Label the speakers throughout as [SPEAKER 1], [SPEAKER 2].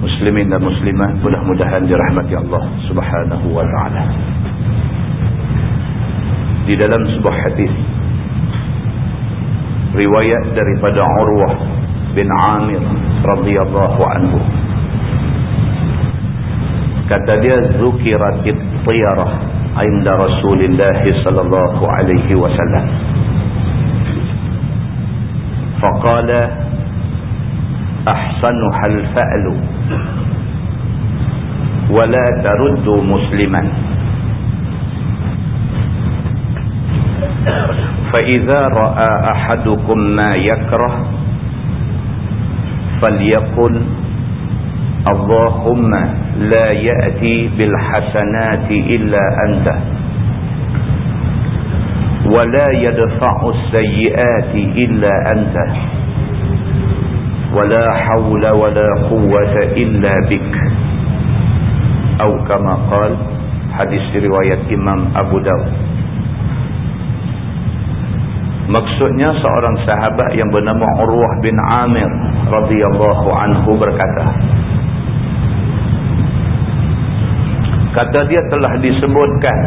[SPEAKER 1] Muslimin dan muslimat mudah-mudahan dirahmati Allah subhanahu wa ta'ala di dalam sebuah hadis riwayat daripada Urwah bin Amir radhiyallahu anhu kata dia zukiratit tiyarah inda Rasulillah sallallahu alaihi wasallam faqala ahsanuha al-fa'lu ولا ترد مسلما. فإذا رأى أحدكم ما يكره فليقل اللهم لا يأتي بالحسنات إلا أنت ولا يدفع السيئات إلا أنت ولا حول ولا قوة إلا بك. Atau kama qal hadis riwayat Imam Abu Dawud. Maksudnya seorang sahabat yang bernama Urwah bin Amir radhiyallahu anhu berkata kata dia telah disebutkan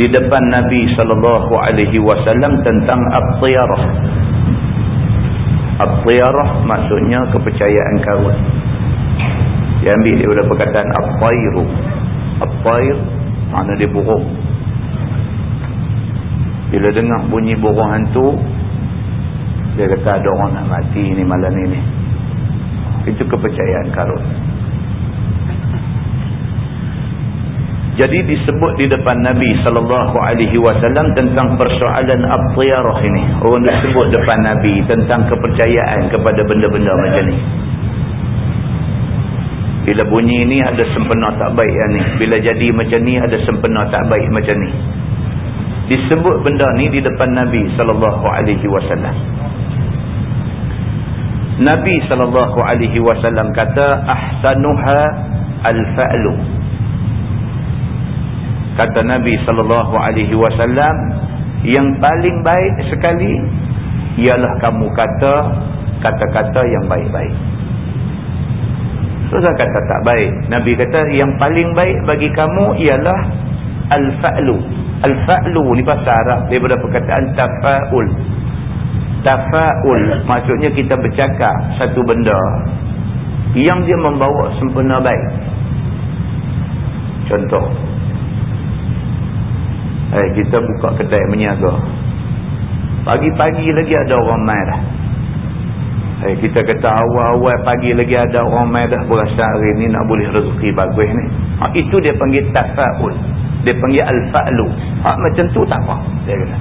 [SPEAKER 1] di depan Nabi sallallahu alaihi wasallam tentang at-tiyarah. At-tiyarah maksudnya kepercayaan karun dia ambil daripada perkataan At-Tayru At-Tayr Mana dia burung Bila dengar bunyi burung hantu Dia kata ada orang nak mati ni malam ni Itu kepercayaan karun jadi disebut di depan Nabi sallallahu alaihi wasallam tentang persoalan at-tiyarah ini. Orang disebut depan Nabi tentang kepercayaan kepada benda-benda macam ni. Bila bunyi ni ada sempena tak baik yang ni. Bila jadi macam ni ada sempena tak baik macam ni. Disebut benda ni di depan Nabi sallallahu alaihi wasallam. Nabi sallallahu alaihi wasallam kata ahsanuha al-fa'lu. Kata Nabi sallallahu alaihi wasallam yang paling baik sekali ialah kamu kata kata-kata yang baik-baik. Terus kata tak baik. Nabi kata yang paling baik bagi kamu ialah al-fa'lu. Al-fa'lu ni bahasa Arab daripada perkataan tafa'ul. Tafa'ul maksudnya kita bercakap satu benda yang dia membawa sempurna baik. Contoh. Eh kita buka kedai menyaga. Pagi-pagi lagi ada orang main dah. Eh, kita kata awal-awal pagi lagi ada orang main dah berasa hari ni nak boleh rezeki bagus ni. Ha, itu dia panggil tafa'ul. Dia panggil al-fa'lu. Ha, macam tu tak apa. Dia kata.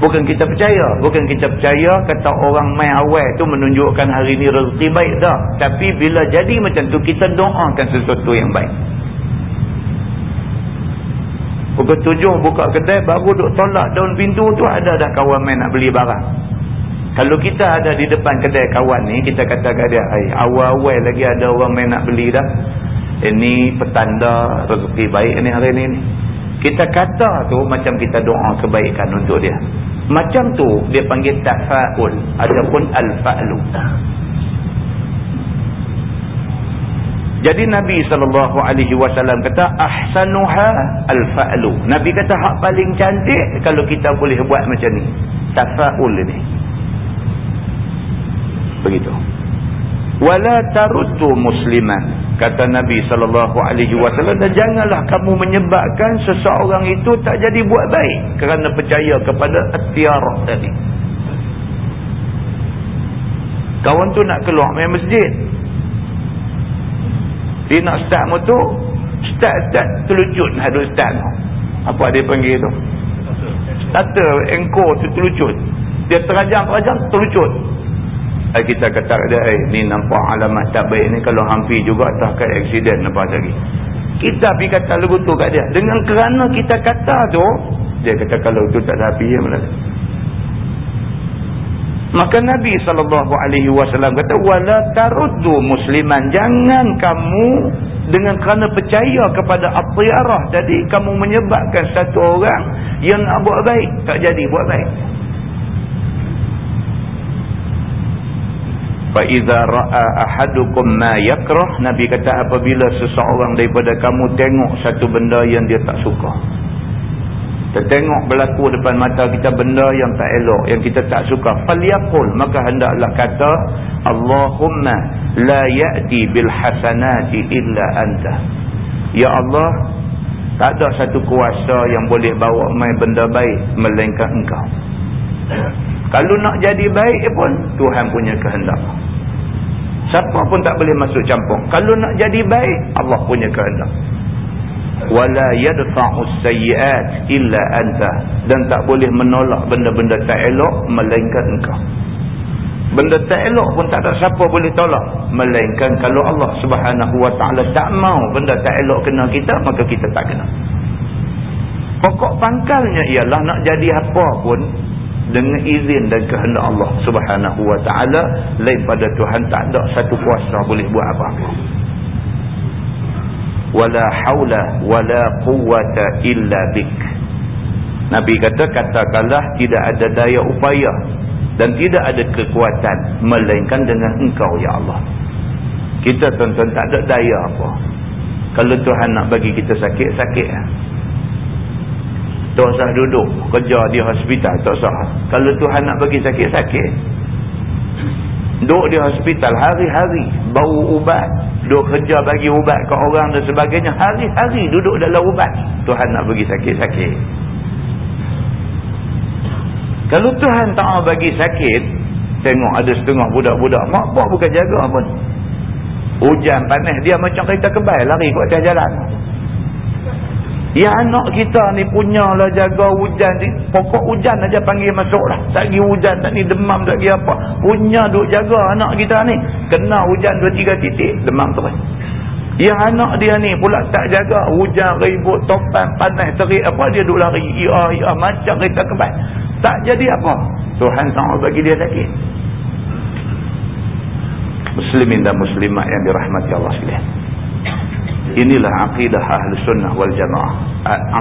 [SPEAKER 1] Bukan kita percaya. Bukan kita percaya kata orang main awal tu menunjukkan hari ni rezeki baik dah. Tapi bila jadi macam tu kita doakan sesuatu yang baik. Pukul tujuh buka kedai baru duk tolak daun pintu tu ada dah kawan main nak beli barang. Kalau kita ada di depan kedai kawan ni, kita kata kat dia, awal-awal lagi ada orang main nak beli dah. Ini petanda rezeki baik ni hari ni. Kita kata tu macam kita doa kebaikan untuk dia. Macam tu dia panggil tafa'ul ataupun al-fa'lu. Jadi Nabi SAW kata ahsanuha al-fa'lu. Nabi kata hak paling cantik kalau kita boleh buat macam ni. Tafa'ul ni begitu. Wala taruddu musliman kata Nabi sallallahu alaihi wasallam dan janganlah kamu menyebabkan seseorang itu tak jadi buat baik kerana percaya kepada at-tiarah tadi. Kawan tu nak keluar main masjid. Dia nak start motor start-start terlucut hadut start apa dia panggil tu? Starter engkau tu terlucut. Dia terajang-terajang terlucut eh, kita kata eh ni nampak alamat tak baik ni kalau hampir juga tak kaya aksiden nampak lagi kita pergi kata lagu tu kat dia dengan kerana kita kata tu dia kata kalau tu tak ada api ya Maka Nabi SAW kata, Wala taruddu musliman. Jangan kamu dengan kerana percaya kepada atyarah tadi, kamu menyebabkan satu orang yang nak buat baik. Tak jadi buat baik. fa iza ra'a ahadukum ma yakrah nabi kata apabila seseorang daripada kamu tengok satu benda yang dia tak suka tertengok berlaku depan mata kita benda yang tak elok yang kita tak suka falyaqul maka hendaklah kata allahumma la ya'ti bil hasanati illa anta. Ya allah tak ada satu kuasa yang boleh bawa mai benda baik melainkan engkau. Kalau nak jadi baik pun Tuhan punya kehendak. Siapa pun tak boleh masuk campur. Kalau nak jadi baik Allah punya kehendak. Wala yadfa'u sayyi'at illa anta dan tak boleh menolak benda-benda tak elok melainkan engkau. Benda tak elok pun tak ada siapa boleh tolak melainkan kalau Allah Subhanahu wa taala tak mau benda tak elok kena kita maka kita tak kena. Pokok pangkalnya ialah nak jadi apa pun dengan izin dan kehendak Allah subhanahu wa ta'ala lain pada Tuhan tak ada satu kuasa boleh buat apa-apa. Wala hawla wala quwata illa bik. Nabi kata katakanlah tidak ada daya upaya dan tidak ada kekuatan melainkan dengan engkau ya Allah. Kita tuan-tuan tak ada daya apa. Kalau Tuhan nak bagi kita sakit, sakit tak usah duduk kerja di hospital tak usah. Kalau Tuhan nak bagi sakit-sakit. Duduk di hospital hari-hari bau ubat. Duduk kerja bagi ubat ke orang dan sebagainya hari-hari duduk dalam ubat. Tuhan nak bagi sakit-sakit. Kalau Tuhan tak mau bagi sakit tengok ada setengah budak-budak mak pak bukan jaga pun. Hujan panas dia macam kereta kebal lari ke atas jalan Ya anak kita ni punya lah jaga hujan. Pokok hujan aja panggil masuk lah. Tak pergi hujan, tak ni demam, tak pergi apa. Punya duk jaga anak kita ni. Kena hujan dua tiga titik, demam terus. Yang anak dia ni pula tak jaga. Hujan, ribut, topan, panas, terik apa. Dia duk lari. Ya, ya, macam kita kebal. Tak jadi apa. Tuhan sama bagi dia sakit. Muslimin dan muslimat yang dirahmati Allah sekalian. Inilah akidah ahli sunnah wal jamaah.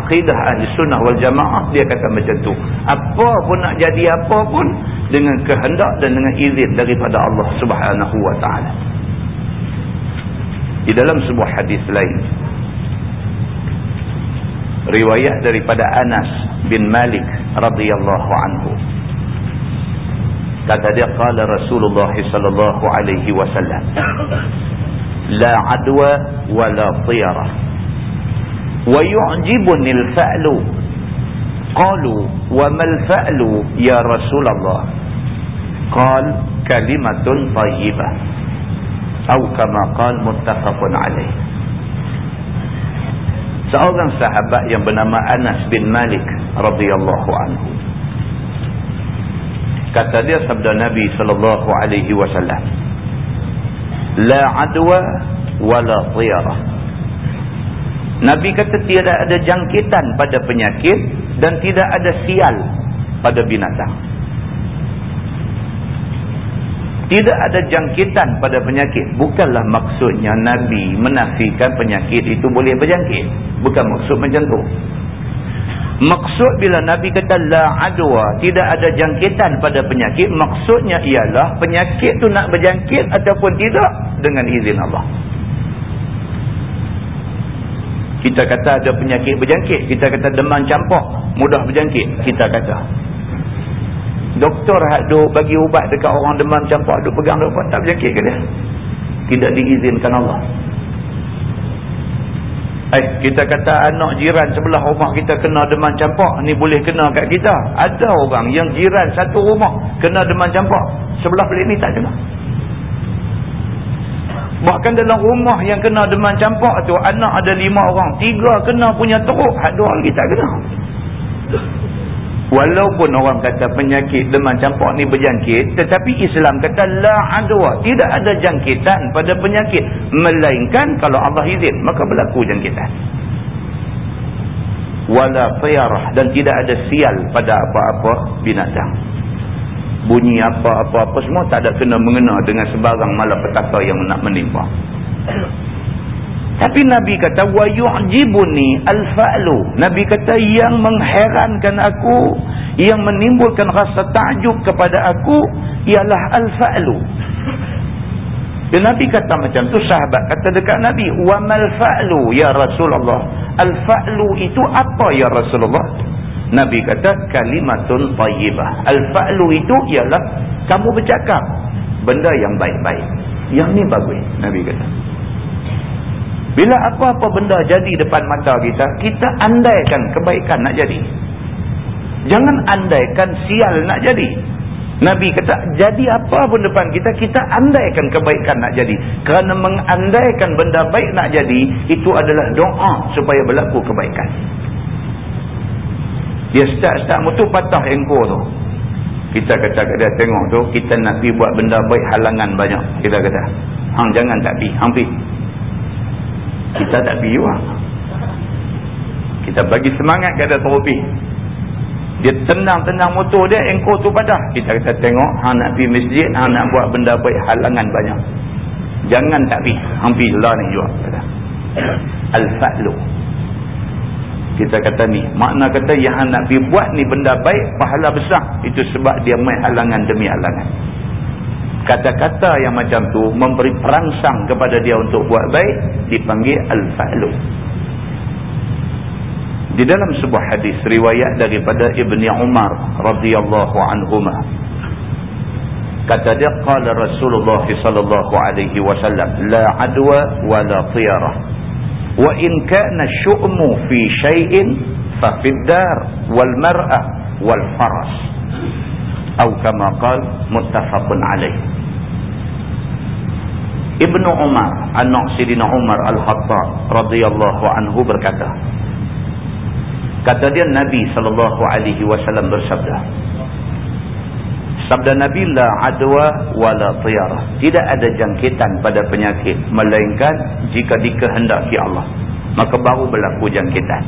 [SPEAKER 1] Akidah ahli sunnah wal jamaah dia kata macam tu. Apa pun nak jadi apa pun dengan kehendak dan dengan izin daripada Allah subhanahu wa ta'ala. Di dalam sebuah hadis lain. Riwayat daripada Anas bin Malik radhiyallahu anhu. Kata dia kala Rasulullah sallallahu alaihi wasallam la adwa wala tiyara wa yu'jibuni al-fa'lu qalu wa mal fa'lu ya rasulullah qal kalimatun tayyibah atau kama qal muttafaqun alaih seorang sahabat yang bernama Anas bin Malik radhiyallahu anhu. Kata dia sabda Nabi sallallahu alaihi wasallam la adwa wala tiyara. Nabi kata tiada ada jangkitan pada penyakit dan tidak ada sial pada binatang. Tidak ada jangkitan pada penyakit. Bukanlah maksudnya Nabi menafikan penyakit itu boleh berjangkit. Bukan maksud macam tu Maksud bila Nabi kata la adwa, tidak ada jangkitan pada penyakit, maksudnya ialah penyakit tu nak berjangkit ataupun tidak dengan izin Allah. Kita kata ada penyakit berjangkit, kita kata demam campak, mudah berjangkit, kita kata. Doktor duk bagi ubat dekat orang demam campak, duk pegang duk tak berjangkit ke dia? Tidak diizinkan Allah. Eh, kita kata anak jiran sebelah rumah kita kena demam campak. Ni boleh kena kat kita. Ada orang yang jiran satu rumah kena demam campak. Sebelah belik ni tak kena. Bahkan dalam rumah yang kena demam campak tu, anak ada lima orang. Tiga kena punya teruk. Dua lagi tak kena. Walaupun orang kata penyakit demam campak ni berjangkit. Tetapi Islam kata la adwa. Tidak ada jangkitan pada penyakit. Melainkan kalau Allah izin. Maka berlaku jangkitan. Wala tiyarah. Dan tidak ada sial pada apa-apa binatang. Bunyi apa-apa-apa semua tak ada kena mengena dengan sebarang malapetaka yang nak menimpa. Tapi Nabi kata wa yu'jibuni al-fa'lu. Nabi kata yang mengherankan aku, yang menimbulkan rasa takjub kepada aku ialah al-fa'lu. Dan Nabi kata macam tu sahabat kata dekat Nabi, "Wa mal fa'lu ya Rasulullah?" Al-fa'lu itu apa ya Rasulullah? Nabi kata kalimatun tayyibah. Al-fa'lu itu ialah kamu bercakap benda yang baik-baik. Yang ni bagus, Nabi kata. Bila apa-apa benda jadi depan mata kita, kita andaikan kebaikan nak jadi. Jangan andaikan sial nak jadi. Nabi kata, jadi apa pun depan kita, kita andaikan kebaikan nak jadi. Kerana mengandaikan benda baik nak jadi, itu adalah doa supaya berlaku kebaikan. Dia start-start mutu patah engkau tu. Kita kata kat dia, tengok tu, kita nak pergi buat benda baik halangan banyak. Kita kata, hang jangan tak pergi, hang pergi kita tak juga kita bagi semangat kepada teropi dia tenang-tenang motor dia engkau tu padah kita kata tengok hang nak pergi masjid hang nak buat benda baik halangan banyak. Jangan tak pergi. Hang pergi lah ni juga. Al-fa'lu. Kita kata ni makna kata yang hang nak pergi buat ni benda baik pahala besar. Itu sebab dia main halangan demi halangan kata-kata yang macam tu memberi perangsang kepada dia untuk buat baik dipanggil al-fa'lu. Di dalam sebuah hadis riwayat daripada Ibni Umar radhiyallahu anhuma kata dia qala Rasulullah sallallahu alaihi wasallam la adwa wa la tiyarah. Wa in kana syu'mu fi shay'in fa fid dar wal mar'ah wal faras atau kama qala muttafaqun alaihi Ibnu Umar, anak Sidina Umar Al-Hattab radhiyallahu anhu berkata. Kata dia Nabi sallallahu alaihi wasallam bersabda. Sabda Nabi la adwa wala tiyarah. Tidak ada jangkitan pada penyakit melainkan jika dikehendaki Allah. Maka baru berlaku jangkitan.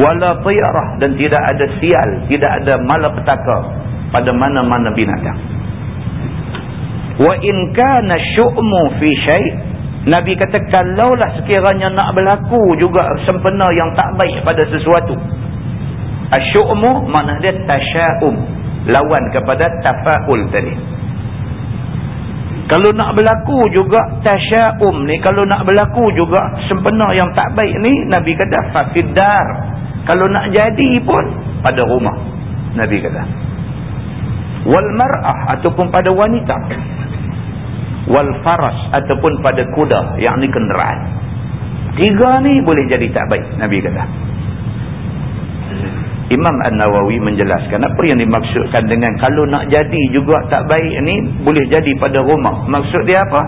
[SPEAKER 1] Wala tiyarah dan tidak ada sial, tidak ada malapetaka pada mana-mana binatang. Wa in kana syu'mu fi syai' nabi kata kalaulah sekiranya nak berlaku juga sempena yang tak baik pada sesuatu asyu'mu makna dia tasya'um lawan kepada tafaul tadi. Kalau nak berlaku juga tasya'um ni kalau nak berlaku juga sempena yang tak baik ni nabi kata fafidar. Kalau nak jadi pun pada rumah nabi kata wal mar'ah ataupun pada wanita. Wal faras ataupun pada kuda yang ni kenderaan. Tiga ni boleh jadi tak baik Nabi kata. Imam An-Nawawi menjelaskan apa yang dimaksudkan dengan kalau nak jadi juga tak baik ni boleh jadi pada rumah. Maksud dia apa?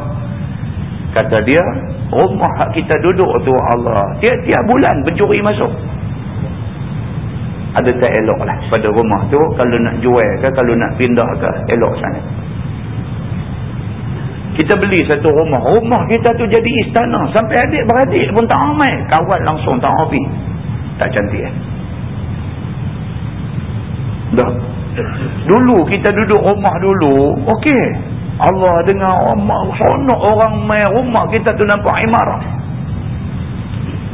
[SPEAKER 1] Kata dia rumah kita duduk tu Allah. Tiap-tiap bulan pencuri masuk ada tak elok lah pada rumah tu kalau nak jual ke kalau nak pindah ke elok sana kita beli satu rumah. Rumah kita tu jadi istana. Sampai adik-beradik pun tak ramai. Kawan langsung tak hobi. Tak cantik eh? Dah. Dulu kita duduk rumah dulu. Okey. Allah dengar rumah. Sonok orang main rumah kita tu nampak imarah.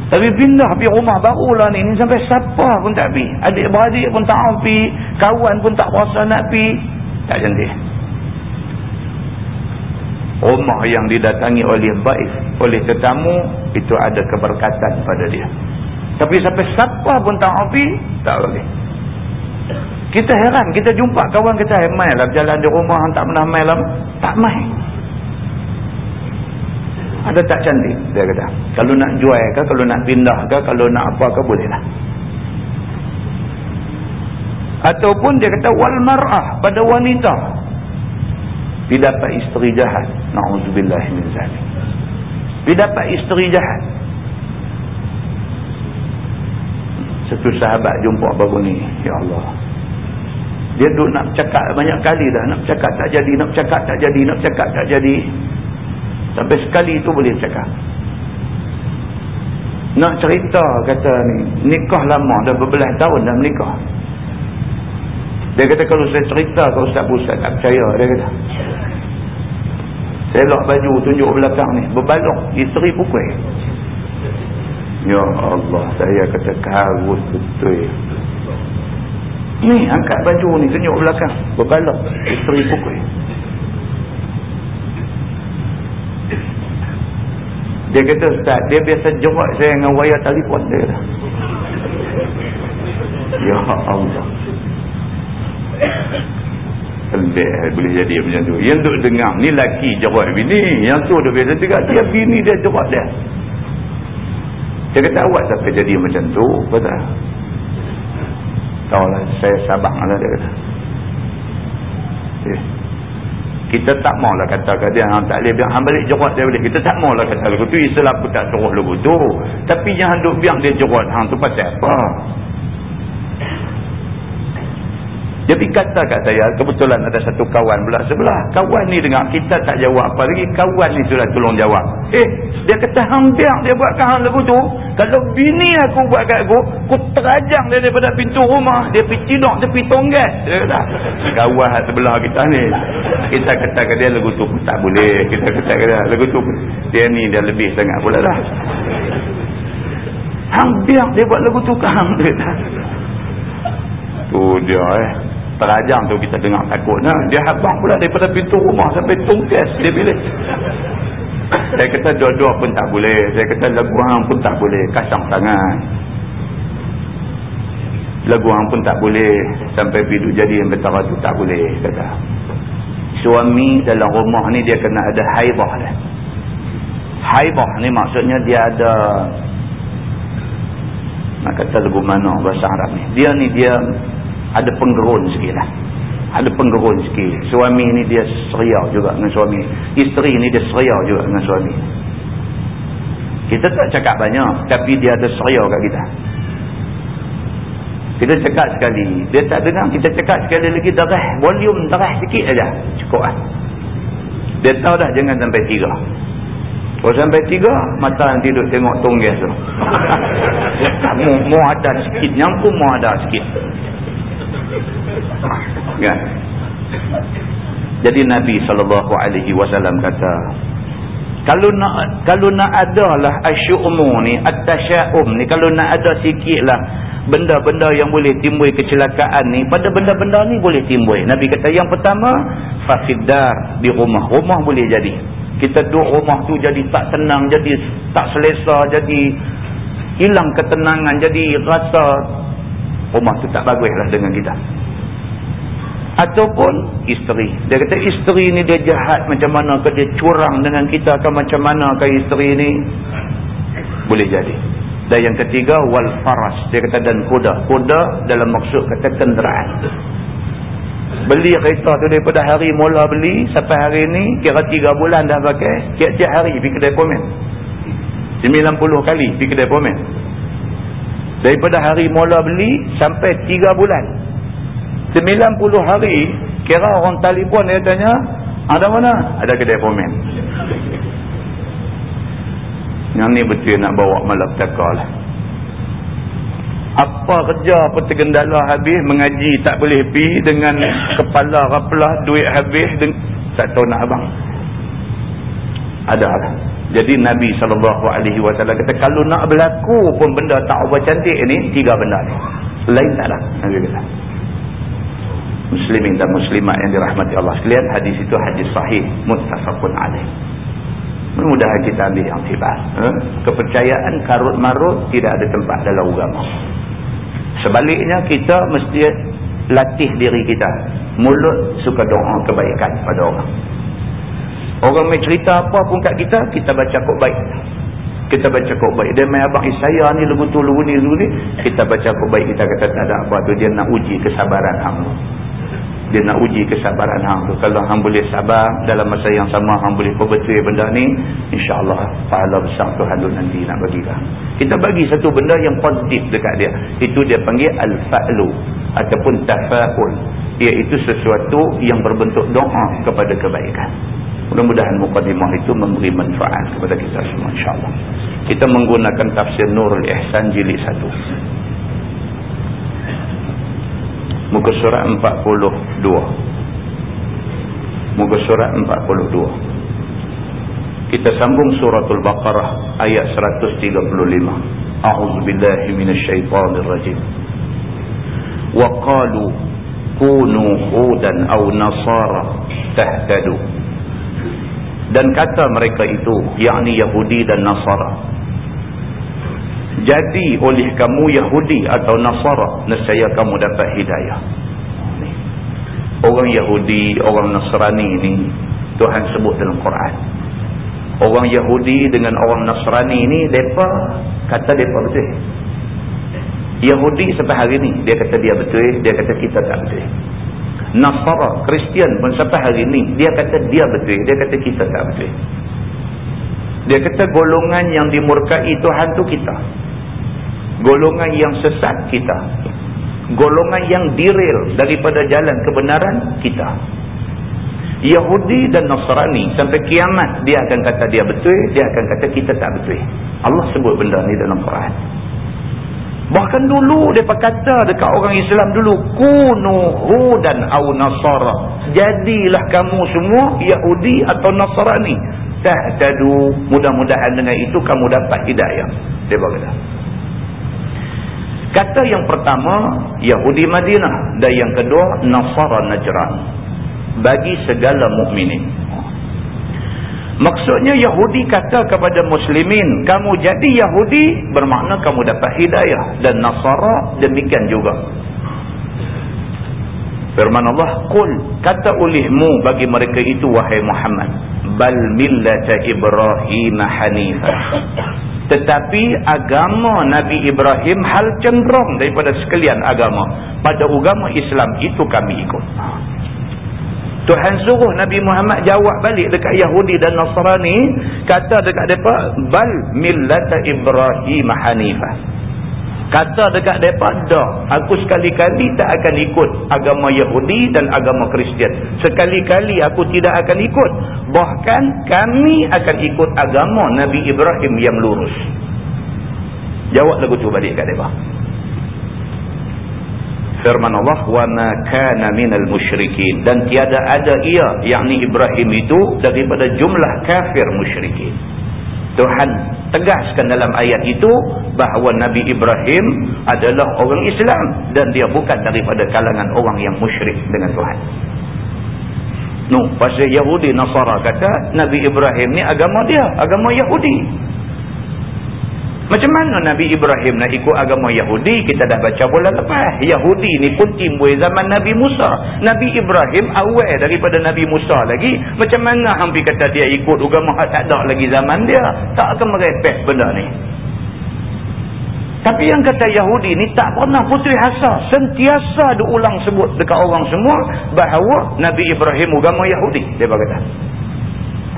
[SPEAKER 1] Tapi pindah pergi rumah baru lah ni. Ni sampai siapa pun tak pergi. Adik-beradik pun tak pergi. Kawan pun tak berasa nak pergi. Tak cantik rumah yang didatangi oleh baik oleh tetamu itu ada keberkatan pada dia tapi sampai siapa pun tak hafi tak boleh kita heran kita jumpa kawan kita hey, mai lah jalan di rumah tak pernah mai lah tak mai ada tak cantik? Dia kata kalau nak jual ke kalau nak pindah ke kalau nak apa ke boleh lah ataupun dia kata wal mar'ah pada wanita. Dia dapat isteri jahat. Na'udzubillah min zalim dia dapat isteri jahat. Satu sahabat jumpa baru ni ya Allah. Dia duduk nak cakap banyak kali dah. Nak cakap tak jadi nak cakap tak jadi nak cakap tak jadi sampai sekali itu boleh cakap. Nak cerita kata ni nikah lama dah berbelah tahun dah menikah. Dia kata kalau saya cerita ke ustaz-ustaz tak percaya dia kata. Saya lok baju tunjuk belakang ni berbalok isteri pukul. Ya Allah saya kata karus betul. Ni angkat baju ni tunjuk belakang berbalok isteri pukul dia kata ustaz dia biasa jerat saya dengan wayar telefon dia kata Ya Allah Pelik boleh jadi macam tu. Yang duk dengar ni laki jerat bini. Yang tu dia biasa cakap dia bini dia jerat dia. Dia kata awak sampai jadi macam tu. Betul. Tahu lah saya sabang lah dia kata. Eh. Kita tak maulah kata ke dia hang tak boleh hang balik jerat dia boleh. Kita tak maulah kata lagu tu Islam pun tak suruh lagu tu. Tapi jangan duk biar dia jerat hang tu pasal apa? Jadi kata kat saya, kebetulan ada satu kawan pula sebelah. Kawan ni dengar, kita tak jawab apa lagi. Kawan ni sudah tolong jawab. Eh, dia kata hang biar dia buat hang lagu tu. Kalau bini aku buat kat aku, aku terajang dia daripada pintu rumah. Dia pergi tidur tepi tonggat. Dia kata, kawan sebelah kita ni. Kita kata ke dia lagu tu pun tak boleh. Kita kata ke dia, lagu tu dia ni dia lebih sangat pula dah. Hang biar dia buat lagu tu ke hang. Dia kata. Tu dia eh terajang tu kita dengar takut nah. dia habang pula daripada pintu rumah sampai tungkes dia pilih saya kata dua-dua pun tak boleh. Saya kata lagu hang pun tak boleh. Kasang tangan lagu hang pun tak boleh. Sampai bidu jadi yang betara tu tak boleh kata. Suami dalam rumah ni dia kena ada haibah dah haibah ni maksudnya dia ada nak kata lagu mana bahasa Arab ni. Dia ni dia ada penggerun sikit lah ada penggerun sikit. Suami ni dia seriau juga dengan suami. Isteri ni dia seriau juga dengan suami. Kita tak cakap banyak tapi dia ada seriau kat kita. Kita cakap sekali. Dia tak dengar kita cakap sekali lagi darah volume darah sikit aja cukup lah dia tahu dah jangan sampai tiga. Kalau sampai tiga mata yang tidur tengok tonggas tu. Mu, mu ada sikit pun mu ada sikit kan? Jadi Nabi sallallahu alaihi wasallam kata kalau nak kalau nak adalah asyumu ni at-tasyaum ni kalau nak ada sikitlah benda-benda yang boleh timbul kecelakaan ni pada benda-benda ni boleh timbul. Nabi kata yang pertama fafidar di rumah. Rumah boleh jadi. Kita duduk rumah tu jadi tak tenang jadi tak selesa jadi hilang ketenangan jadi rasa rumah tu tak baguslah dengan kita ataupun isteri. Dia kata isteri ni dia jahat macam mana ke dia curang dengan kita ke macam mana ke isteri ni? Boleh jadi. Dan yang ketiga wal faras. Dia kata dan kuda. Kuda dalam maksud kata kenderaan. Beli kereta tu daripada hari mula beli sampai hari ni kira 3 bulan dah pakai tiap-tiap hari pergi kedai pomen 90 kali pergi kedai pomen daripada hari mula beli sampai 3 bulan 90 hari kira orang telefon dia tanya ada mana? ada kedai pomen. Yang ni betul nak bawa malapetaka lah apa kerja apa tergendala habis mengaji tak boleh pi dengan kepala raplah duit habis tak tahu nak abang. Ada. Lah jadi Nabi SAW kata kalau nak berlaku pun benda tak ubah cantik ni tiga benda ni. Lain tak lah Nabi kata muslimin dan muslimat yang dirahmati Allah sekalian hadis itu hadis sahih muttafaqun alaih mudah-mudahan kita ambil yang tiba eh? kepercayaan karut marut tidak ada tempat dalam agama sebaliknya kita mesti latih diri kita mulut suka doa kebaikan pada orang Orang main cerita apa pun kat kita, kita baca kok baik. Kita baca kok baik. Dia main abang saya ni lugu tu lugu ni lugu ni. Kita baca kok baik. Kita kata tak ada apa tu. Dia nak uji kesabaran hang Dia nak uji kesabaran hang tu. Kalau hang boleh sabar dalam masa yang sama hang boleh perbetul benda ni. InsyaAllah pahala besar Tuhan tu nanti nak bagi kah. Kita bagi satu benda yang positif dekat dia. Itu dia panggil Al-Fa'lu. Ataupun Tafa'ul. Iaitu sesuatu yang berbentuk doa kepada kebaikan. Mudah-mudahan mukadimah itu memberi manfaat kepada kita semua insyaAllah. Kita menggunakan tafsir Nurul Ihsan jilid 1. Muka surat 42. Muka surat 42. Kita sambung suratul Baqarah ayat 135. A'udzubillahi minasyaitanirrajim. Wa qalu kunu hudan aw nasara tahtadu dan kata mereka itu yakni Yahudi dan Nasara jadi oleh kamu Yahudi atau Nasara nescaya kamu dapat hidayah orang Yahudi orang Nasrani ini Tuhan sebut dalam Quran orang Yahudi dengan orang Nasrani ini mereka kata mereka betul Yahudi sampai hari ini dia kata dia betul dia kata kita tak betul Nasara, Kristian pun sampai hari ini dia kata dia betul, dia kata kita tak betul. Dia kata golongan yang dimurkai Tuhan tu kita. Golongan yang sesat kita. Golongan yang diril daripada jalan kebenaran kita. Yahudi dan Nasrani sampai kiamat dia akan kata dia betul, dia akan kata kita tak betul. Allah sebut benda ni dalam Quran. Bahkan dulu mereka kata dekat orang Islam dulu. Kunu hudan au nasara. Jadilah kamu semua Yahudi atau Nasrani. Tahdadu. Mudah-mudahan dengan itu kamu dapat hidayah. Dia berkata. Kata yang pertama Yahudi Madinah. Dan yang kedua Nasara Najran. Bagi segala mukminin. Maksudnya Yahudi kata kepada muslimin, kamu jadi Yahudi bermakna kamu dapat hidayah dan Nasara demikian juga. Firman Allah, "Qul kata olehmu bagi mereka itu wahai Muhammad, bal millata Ibrahim hanifah." Tetapi agama Nabi Ibrahim hal cenderung daripada sekalian agama. Pada agama Islam itu kami ikut. Tuhan suruh Nabi Muhammad jawab balik dekat Yahudi dan Nasrani kata dekat mereka bal millata Ibrahim hanifah kata dekat mereka dah aku sekali-kali tak akan ikut agama Yahudi dan agama Kristian. Sekali-kali aku tidak akan ikut. Bahkan kami akan ikut agama Nabi Ibrahim yang lurus. Jawab lagu tu balik kat mereka. Firman Allah wa ma kana minal musyrikin. Dan tiada ada ia yakni Ibrahim itu daripada jumlah kafir musyrikin Tuhan tegaskan dalam ayat itu bahawa Nabi Ibrahim adalah orang Islam dan dia bukan daripada kalangan orang yang musyrik dengan Tuhan. No pasal Yahudi Nasara kata Nabi Ibrahim ni agama dia agama Yahudi macam mana Nabi Ibrahim nak ikut agama Yahudi? Kita dah baca bulan lepas. Yahudi ni pun timbul zaman Nabi Musa. Nabi Ibrahim awal daripada Nabi Musa lagi. Macam mana hampir kata dia ikut agama tak ada lagi zaman dia? Tak akan merepek benda ni. Tapi yang kata Yahudi ni tak pernah putri hasa. Sentiasa diulang sebut dekat orang semua bahawa Nabi Ibrahim agama Yahudi. Dia berkata.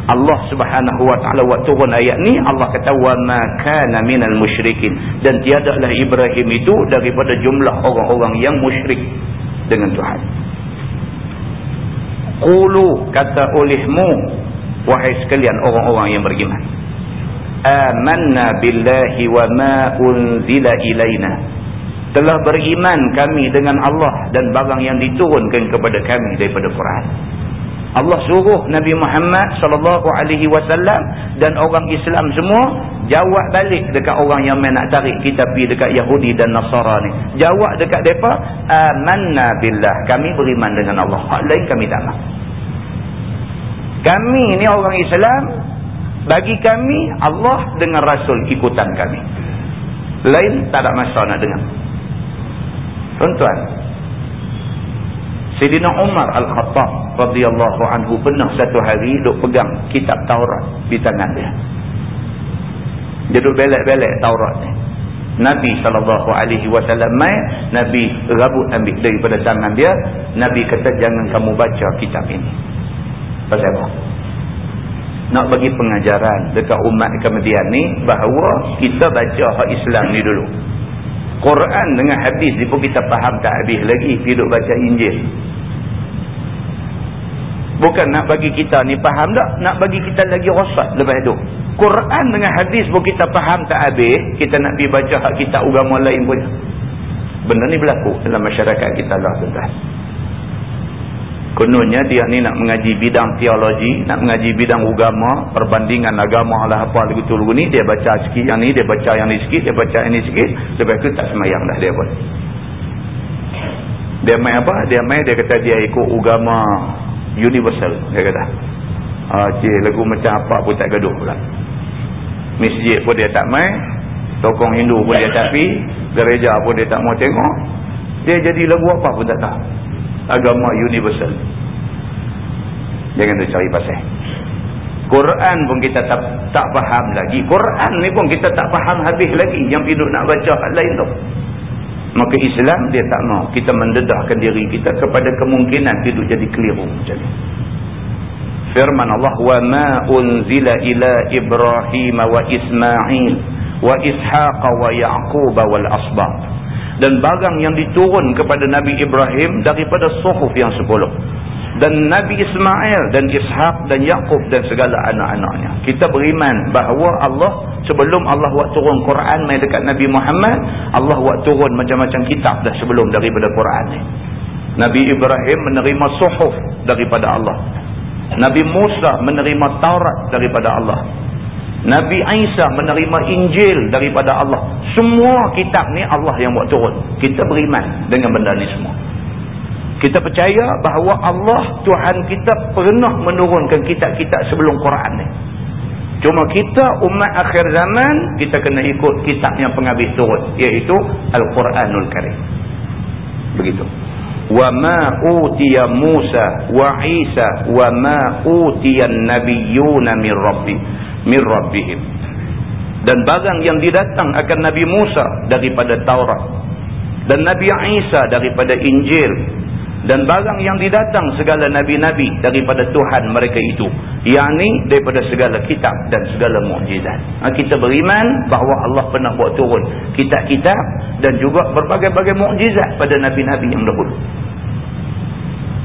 [SPEAKER 1] Allah Subhanahu wa taala waktu turun ayat ni Allah kata wa ma kana minal musyrikin dan tiadalah Ibrahim itu daripada jumlah orang-orang yang musyrik dengan Tuhan. Qulu kata olehmu wahai sekalian orang-orang yang beriman. Amanna billahi wa ma unzila ilaina. Telah beriman kami dengan Allah dan barang yang diturunkan kepada kami daripada Quran. Allah suruh Nabi Muhammad sallallahu alaihi wasallam dan orang Islam semua jawab balik dekat orang yang main nak tarik kita pergi dekat Yahudi dan Nasara ni. Jawab dekat depa, amanna billah. Kami beriman dengan Allah. Hak lain kami tak nak. Kami ni orang Islam bagi kami Allah dengan Rasul ikutan kami. Lain tak ada masa nak dengar. Tuan-tuan. Sayyidina Umar Al-Khattab radhiyallahu anhu pernah satu hari duk pegang kitab Taurat di tangan dia. Dia duk belak-belak Taurat ni. Nabi SAW mai, Nabi rabut ambil daripada tangan dia. Nabi kata jangan kamu baca kitab ini. Pasal apa? Nak bagi pengajaran dekat umat kemudian ni bahawa kita baca hak Islam ni dulu. Quran dengan hadis ni pun kita faham tak habis lagi. Hidup baca Injil. Bukan nak bagi kita ni faham tak? Nak bagi kita lagi rosak lepas tu. Quran dengan hadis pun kita faham tak habis. Kita nak pergi baca hak kita agama lain pun. Benda ni berlaku dalam masyarakat kita lah tuan Kononnya dia ni nak mengaji bidang teologi, nak mengaji bidang agama, perbandingan agama lah apa lagu tu lagu ni, dia baca sikit yang ni, dia baca yang ni sikit, dia baca yang ni sikit, lepas tu tak semayang dah dia pun. Dia main apa? Dia main, dia kata dia ikut agama universal, dia kata. Ah, cik, lagu macam apa pun tak gaduh pula. Masjid pun dia tak main, tokong Hindu pun dia tak pergi, gereja pun dia tak mau tengok, dia jadi lagu apa pun tak tahu agama universal. Jangan tu cari pasal. Quran pun kita tak tak faham lagi. Quran ni pun kita tak faham habis lagi. Yang hidup nak baca hal lain tu. Maka Islam dia tak mau. Kita mendedahkan diri kita kepada kemungkinan hidup jadi keliru macam ni. Firman Allah. Wa ma unzila ila Ibrahim wa Ismail wa Ishaq wa Ya'qub wal asbab dan barang yang diturun kepada Nabi Ibrahim daripada suhuf yang sepuluh. Dan Nabi Ismail dan Ishaq dan Yaqub dan segala anak-anaknya. Kita beriman bahawa Allah sebelum Allah buat turun Quran mai dekat Nabi Muhammad Allah buat turun macam-macam kitab dah sebelum daripada Quran ni. Nabi Ibrahim menerima suhuf daripada Allah. Nabi Musa menerima Taurat daripada Allah Nabi Isa menerima Injil daripada Allah. Semua kitab ni Allah yang buat turun. Kita beriman dengan benda ni semua. Kita percaya bahawa Allah Tuhan kita pernah menurunkan kitab-kitab sebelum Quran ni. Cuma kita umat akhir zaman kita kena ikut kitab yang penghabis turun iaitu Al-Quranul Karim. Begitu. Utiya Musa wa Isa wa ma utiya an-nabiyyuna min rabbih min rabbihim. Dan barang yang didatang akan Nabi Musa daripada Taurat. Dan Nabi Isa daripada Injil. Dan barang yang didatang segala nabi-nabi daripada Tuhan mereka itu. Yakni daripada segala kitab dan segala mukjizat. Ha, kita beriman bahawa Allah pernah buat turun kitab-kitab dan juga berbagai-bagai mukjizat pada nabi-nabi yang dahulu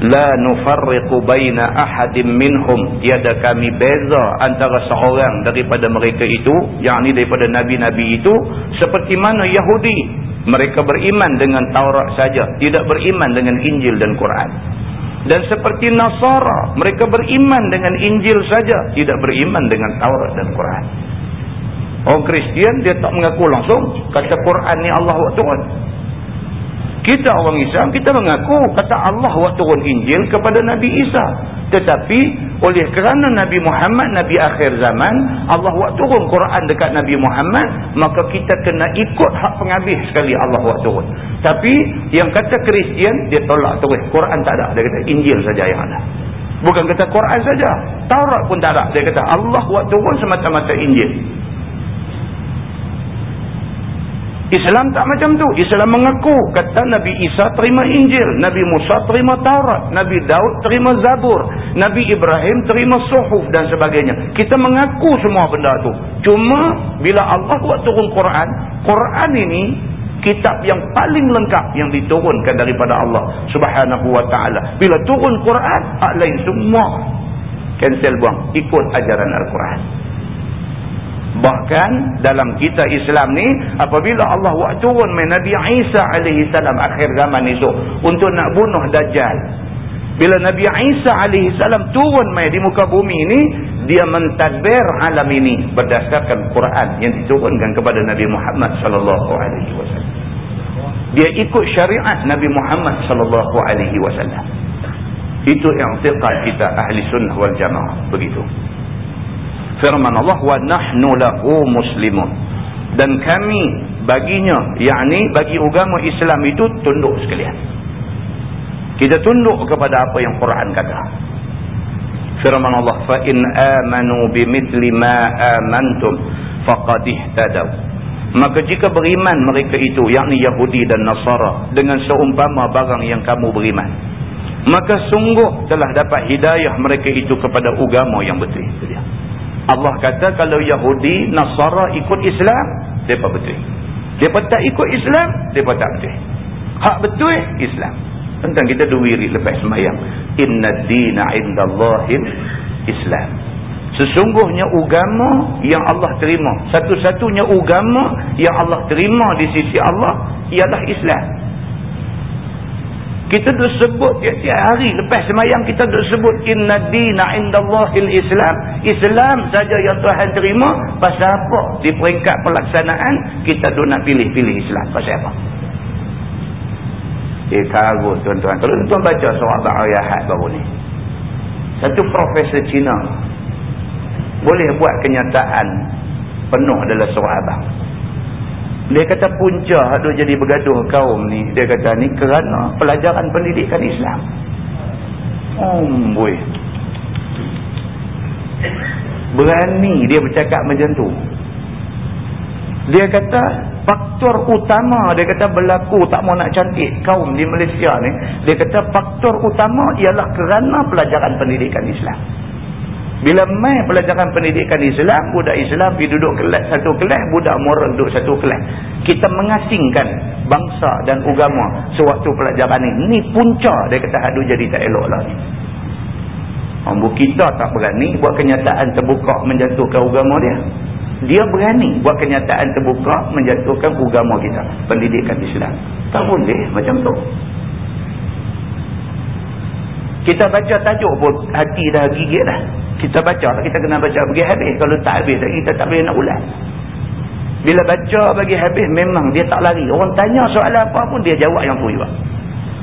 [SPEAKER 1] la nufarriqu baina ahadin minhum. Tiada kami beza antara seorang daripada mereka itu yakni daripada nabi-nabi itu seperti mana Yahudi. Mereka beriman dengan Taurat saja tidak beriman dengan Injil dan Quran. Dan seperti Nasara mereka beriman dengan Injil saja tidak beriman dengan Taurat dan Quran. Orang Kristian dia tak mengaku langsung kata Quran ni Allah turun kita orang Islam, kita mengaku kata Allah waktu turun Injil kepada Nabi Isa. Tetapi oleh kerana Nabi Muhammad, Nabi akhir zaman, Allah waktu turun Quran dekat Nabi Muhammad, maka kita kena ikut hak penghabis sekali Allah waktu turun. Tapi yang kata Kristian, dia tolak terus. Quran tak ada. Dia kata Injil saja yang ada. Bukan kata Quran saja. Taurat pun tak ada. Dia kata Allah waktu turun semata-mata Injil. Islam tak macam tu. Islam mengaku kata Nabi Isa terima Injil, Nabi Musa terima Taurat, Nabi Daud terima Zabur, Nabi Ibrahim terima Suhuf dan sebagainya. Kita mengaku semua benda tu. Cuma bila Allah buat turun Quran, Quran ini kitab yang paling lengkap yang diturunkan daripada Allah Subhanahu wa taala. Bila turun Quran, hak lain semua cancel buang ikut ajaran Al-Quran. Bahkan dalam kita Islam ni apabila Allah buat turun mai Nabi Isa alaihi salam akhir zaman itu untuk nak bunuh dajjal. Bila Nabi Isa alaihi salam turun mai di muka bumi ini dia mentadbir alam ini berdasarkan Quran yang diturunkan kepada Nabi Muhammad sallallahu alaihi wasallam. Dia ikut syariat Nabi Muhammad sallallahu alaihi wasallam. Itu i'tiqad kita ahli sunnah wal jamaah begitu firman Allah wa nahnu lahu muslimun. Dan kami baginya yakni bagi agama Islam itu tunduk sekalian. Kita tunduk kepada apa yang Quran kata. Firman Allah fa in amanu bimithli ma amantum faqad ihtadaw. Maka jika beriman mereka itu yakni Yahudi dan Nasara dengan seumpama barang yang kamu beriman maka sungguh telah dapat hidayah mereka itu kepada agama yang betul. itu dia Allah kata kalau Yahudi Nasara ikut Islam depa betul. Depa tak ikut Islam depa tak betul. Hak betul Islam. Tentang kita duwiri lepas sembahyang. Inna dina indallahil Islam. Sesungguhnya agama yang Allah terima. Satu-satunya agama yang Allah terima di sisi Allah ialah Islam kita dah sebut tiap-tiap hari lepas semayang kita dah sebut inna dina indallahil Islam Islam saja yang Tuhan terima pasal apa di peringkat pelaksanaan kita dah nak pilih-pilih Islam pasal apa Eh karut tuan-tuan. Kalau tuan baca surah Ba'ayahat baru ni. Satu profesor Cina. Boleh buat kenyataan penuh dalam surah Abang. Dia kata punca ada jadi bergaduh kaum ni. Dia kata ni kerana pelajaran pendidikan Islam. Boy. Berani dia bercakap macam tu. Dia kata faktor utama dia kata berlaku tak mau nak cantik kaum di Malaysia ni dia kata faktor utama ialah kerana pelajaran pendidikan Islam bila mai pelajaran pendidikan Islam budak Islam pergi duduk kelas satu kelas budak moral duduk satu kelas. Kita mengasingkan bangsa dan agama sewaktu pelajaran ni. Ni punca dia kata aduh jadi tak elok lah. Ni Ambu kita tak berani buat kenyataan terbuka menjatuhkan agama dia. Dia berani buat kenyataan terbuka menjatuhkan agama kita pendidikan Islam. Tak boleh macam tu. Kita baca tajuk pun hati dah gigit dah kita baca kita kena baca bagi habis kalau tak habis kita tak boleh nak ulang bila baca bagi habis memang dia tak lari orang tanya soalan apa pun dia jawab yang tu juga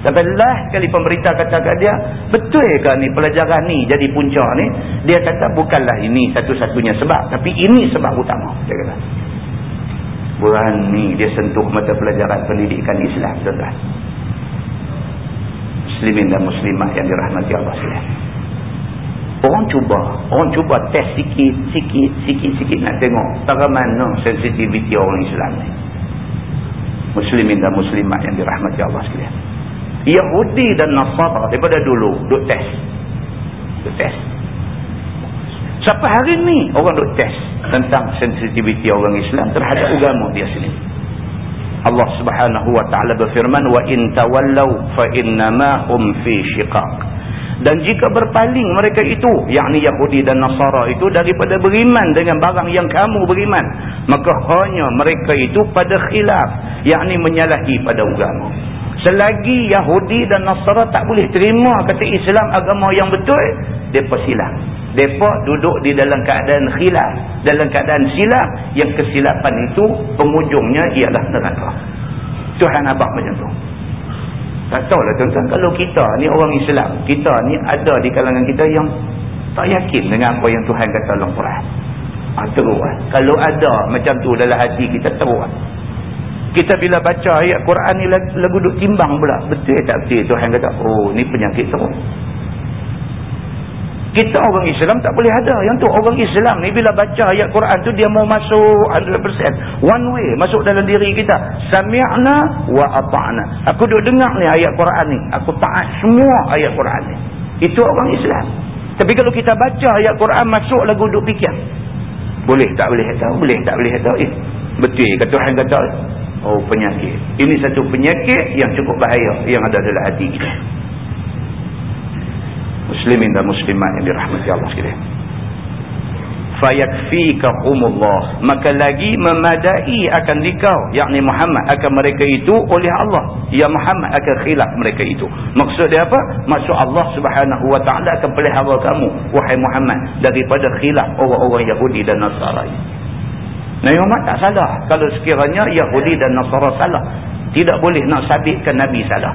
[SPEAKER 1] Sampai lah kali pemerintah kata kat dia, betul ke ni pelajaran ni jadi punca ni? Dia kata bukanlah ini satu-satunya sebab. Tapi ini sebab utama. Dia kata. Berani dia sentuh mata pelajaran pendidikan Islam. Tuan-tuan. Muslimin dan muslimah yang dirahmati Allah SWT. Orang cuba. Orang cuba test sikit, sikit, sikit, sikit nak tengok. Tak mana sensitiviti orang Islam ni. Muslimin dan muslimah yang dirahmati Allah SWT. Yahudi dan Nasara daripada dulu duk test. Duk test. Sampai hari ni orang duk test tentang sensitiviti orang Islam terhadap agama dia sendiri. Allah Subhanahu wa taala berfirman wa in tawallaw fa innama hum fi shiqaq. Dan jika berpaling mereka itu, yakni Yahudi dan Nasara itu daripada beriman dengan barang yang kamu beriman, maka hanya mereka itu pada khilaf, yakni menyalahi pada agama. Selagi Yahudi dan Nasara tak boleh terima kata Islam agama yang betul, mereka silap. Mereka duduk di dalam keadaan khilaf. Dalam keadaan silap, yang kesilapan itu pemujungnya ialah neraka. Tuhan abang macam tu. Tak tahulah tuan-tuan, kalau kita ni orang Islam, kita ni ada di kalangan kita yang tak yakin dengan apa yang Tuhan kata dalam Quran. Ha, teruk lah. Kalau ada macam tu dalam hati kita, teruk lah. Kita bila baca ayat Quran ni lagu duk timbang pula. Betul tak betul Tuhan kata, oh ni penyakit teruk. Kita orang Islam tak boleh ada. Yang tu orang Islam ni bila baca ayat Quran tu dia mau masuk 100%. One way masuk dalam diri kita. Sami'na wa ata'na. Aku duk dengar ni ayat Quran ni. Aku taat semua ayat Quran ni. Itu orang Islam. Tapi kalau kita baca ayat Quran masuk lagu duk fikir. Boleh tak boleh tahu? Boleh tak boleh tahu? Eh, betul kata Tuhan kata Oh penyakit. Ini satu penyakit yang cukup bahaya yang ada dalam hati kita. Muslimin dan muslimat yang dirahmati Allah sekalian. Fayakfikahumullah. Maka lagi memadai akan dikau. yakni Muhammad akan mereka itu oleh Allah. Ya Muhammad akan khilaf mereka itu. Maksud dia apa? Maksud Allah subhanahu wa ta'ala akan pelihara kamu. Wahai Muhammad. Daripada khilaf orang-orang Yahudi dan Nasara. Nabi Muhammad tak salah. Kalau sekiranya Yahudi dan Nasara salah. Tidak boleh nak sabitkan Nabi salah.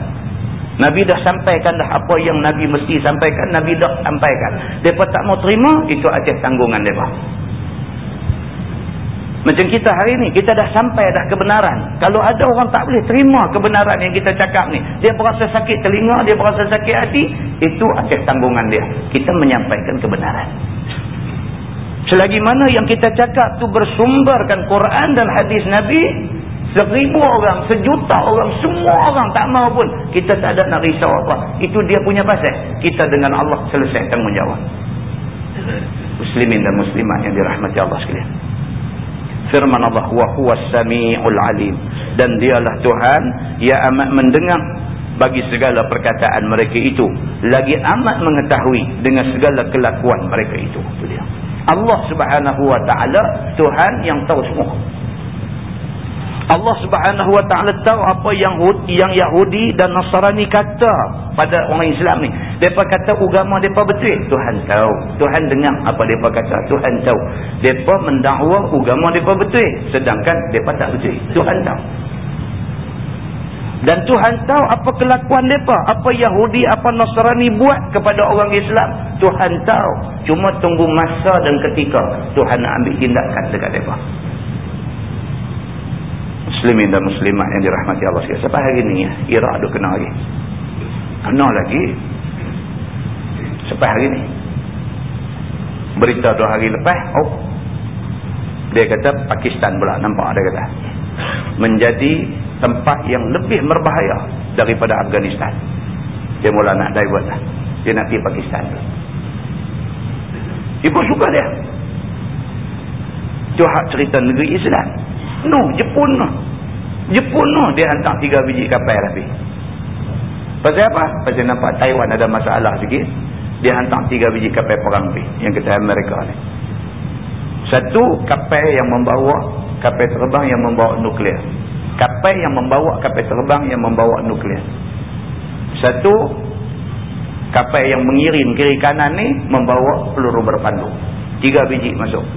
[SPEAKER 1] Nabi dah sampaikan dah apa yang Nabi mesti sampaikan. Nabi dah sampaikan. Mereka tak mau terima, itu atas tanggungan mereka. Macam kita hari ni, kita dah sampai dah kebenaran. Kalau ada orang tak boleh terima kebenaran yang kita cakap ni. Dia berasa sakit telinga, dia berasa sakit hati. Itu atas tanggungan dia. Kita menyampaikan kebenaran. Selagi mana yang kita cakap tu bersumberkan Quran dan hadis Nabi. Seribu orang, sejuta orang, semua orang tak mahu pun. Kita tak ada nak risau apa. Itu dia punya pasal. Kita dengan Allah selesai tanggungjawab. Muslimin dan muslimat yang dirahmati Allah sekalian firman Allah wa huwas samiul alim dan dialah Tuhan yang amat mendengar bagi segala perkataan mereka itu lagi amat mengetahui dengan segala kelakuan mereka itu itu dia Allah Subhanahu wa taala Tuhan yang tahu semua Allah Subhanahu wa taala tahu apa yang yang Yahudi dan Nasrani kata pada orang Islam ni. Depa kata agama depa betul, Tuhan tahu. Tuhan dengar apa depa kata, Tuhan tahu. Depa mendakwa agama depa betul, sedangkan depa tak betul. Tuhan tahu. Dan Tuhan tahu apa kelakuan depa, apa Yahudi, apa Nasrani buat kepada orang Islam. Tuhan tahu. Cuma tunggu masa dan ketika Tuhan nak ambil tindakan dekat depa muslimin dan muslimat yang dirahmati Allah sekalian. Sampai hari ni ya, Iraq ada kena lagi. Kena lagi. Sampai hari ni. Berita dua hari lepas, oh. Dia kata Pakistan pula nampak dia kata. Menjadi tempat yang lebih berbahaya daripada Afghanistan. Dia mula nak divert lah. Dia nak pergi Pakistan. Ibu suka dia. Itu hak cerita negeri Islam. No, Jepun no. Jepun no, dia hantar tiga biji kapal lebih. Pasal apa? Pasal nampak Taiwan ada masalah sikit. Dia hantar tiga biji kapal perang lebih. Yang kata Amerika ni. Satu, kapal yang membawa kapal terbang yang membawa nuklear. Kapal yang membawa kapal terbang yang membawa nuklear. Satu, kapal yang mengirim kiri kanan ni membawa peluru berpandu. Tiga biji masuk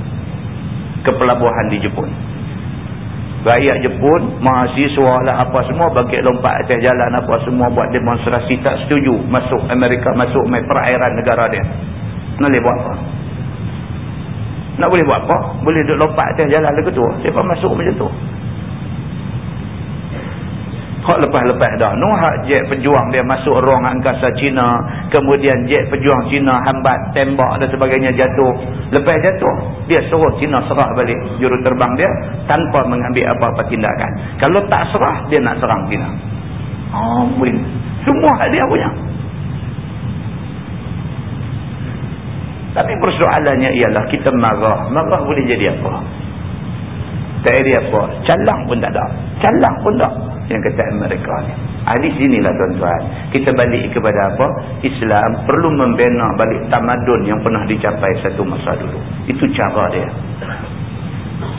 [SPEAKER 1] ke pelabuhan di Jepun rakyat Jepun, mahasiswa lah apa semua bagi lompat atas jalan apa semua buat demonstrasi tak setuju masuk Amerika, masuk perairan negara dia. Nak boleh buat apa? Nak boleh buat apa? Boleh duduk lompat atas jalan lagi tu. Siapa masuk macam tu? Hak lepas-lepas dah. No hak jet pejuang dia masuk ruang angkasa Cina. Kemudian jet pejuang Cina hambat, tembak dan sebagainya jatuh. Lepas jatuh, dia suruh Cina serah balik juru terbang dia tanpa mengambil apa-apa tindakan. Kalau tak serah, dia nak serang Cina. Oh, Semua hak dia punya. Tapi persoalannya ialah kita marah. Marah boleh jadi apa? Tak ada apa. Calang pun tak ada. Calang pun tak yang kata mereka ni. Di sinilah tuan-tuan. Kita balik kepada apa? Islam perlu membina balik tamadun yang pernah dicapai satu masa dulu. Itu cara dia.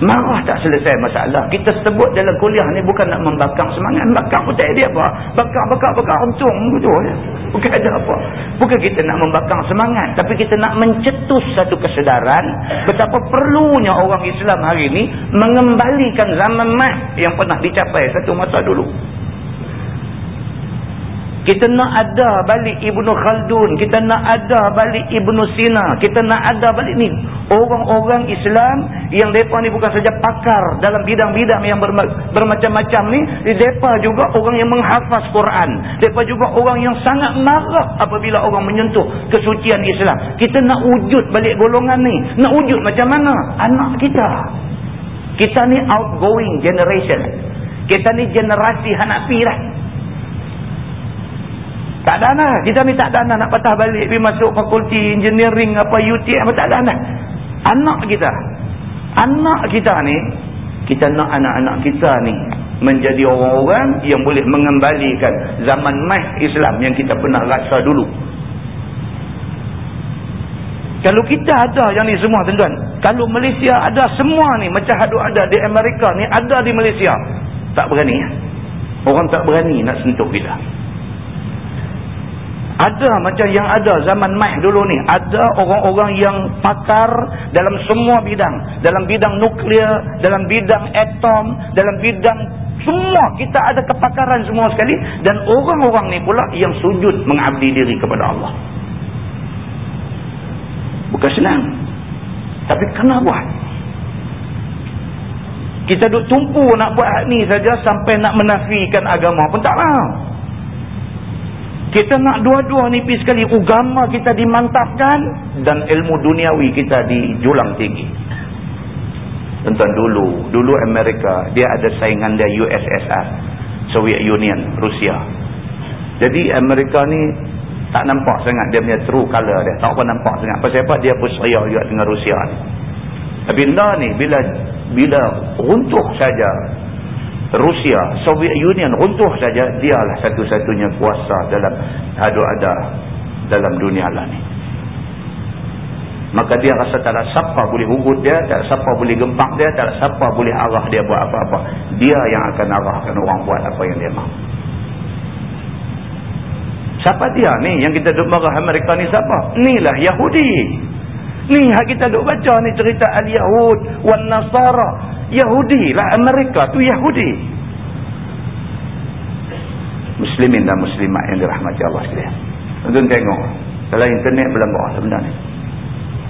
[SPEAKER 1] Marah tak selesai masalah. Kita sebut dalam kuliah ni bukan nak membakar semangat. Bakar pun tak ada apa. Bakar, bakar, bakar. Untung. Betul ya? Bukan ada apa. Bukan kita nak membakar semangat. Tapi kita nak mencetus satu kesedaran. Betapa perlunya orang Islam hari ini mengembalikan zaman mat yang pernah dicapai satu masa dulu. Kita nak ada balik Ibnu Khaldun. Kita nak ada balik Ibnu Sina. Kita nak ada balik ni. Orang-orang Islam yang mereka ni bukan saja pakar dalam bidang-bidang yang bermacam-macam ni. Mereka juga orang yang menghafaz Quran. Mereka juga orang yang sangat marah apabila orang menyentuh kesucian Islam. Kita nak wujud balik golongan ni. Nak wujud macam mana? Anak kita. Kita ni outgoing generation. Kita ni generasi Hanafi lah. Tak ada lah. Kita ni tak ada nak patah balik pergi masuk fakulti engineering apa UTM tak ada lah. Anak kita. Anak kita ni kita nak anak-anak kita ni menjadi orang-orang yang boleh mengembalikan zaman mah Islam yang kita pernah rasa dulu. Kalau kita ada yang ni semua tuan-tuan. Kalau Malaysia ada semua ni macam hadut ada di Amerika ni ada di Malaysia. Tak berani. Orang tak berani nak sentuh kita. Ada macam yang ada zaman Mike dulu ni. Ada orang-orang yang pakar dalam semua bidang. Dalam bidang nuklear, dalam bidang atom, dalam bidang semua. Kita ada kepakaran semua sekali. Dan orang-orang ni pula yang sujud mengabdi diri kepada Allah. Bukan senang. Tapi kena buat. Kita duk tumpu nak buat ni saja sampai nak menafikan agama pun tak mau. Kita nak dua-dua ni pergi sekali. Agama kita dimantapkan dan ilmu duniawi kita dijulang tinggi. Tentang dulu. Dulu Amerika dia ada saingan dia USSR. Soviet Union, Rusia. Jadi Amerika ni tak nampak sangat dia punya true color dia. Tak apa nampak sangat. Pasal apa dia seria juga dengan Rusia ni. Tapi nah ni bila bila runtuh saja Rusia, Soviet Union runtuh saja, dialah satu-satunya kuasa dalam ada-ada dalam dunia lah ni. Maka dia rasa tak ada siapa boleh hubut dia, tak ada siapa boleh gempak dia, tak ada siapa boleh arah dia buat apa-apa. Dia yang akan arahkan orang buat apa yang dia mahu. Siapa dia ni yang kita duk marah Amerika ni siapa? Inilah Yahudi. Ni hak kita duk baca ni cerita Al-Yahud wan Nasara. Yahudi lah Amerika tu Yahudi. Muslimin dan muslimat yang dirahmati Allah sekalian. Tuan tengok dalam internet berlambak sebenarnya.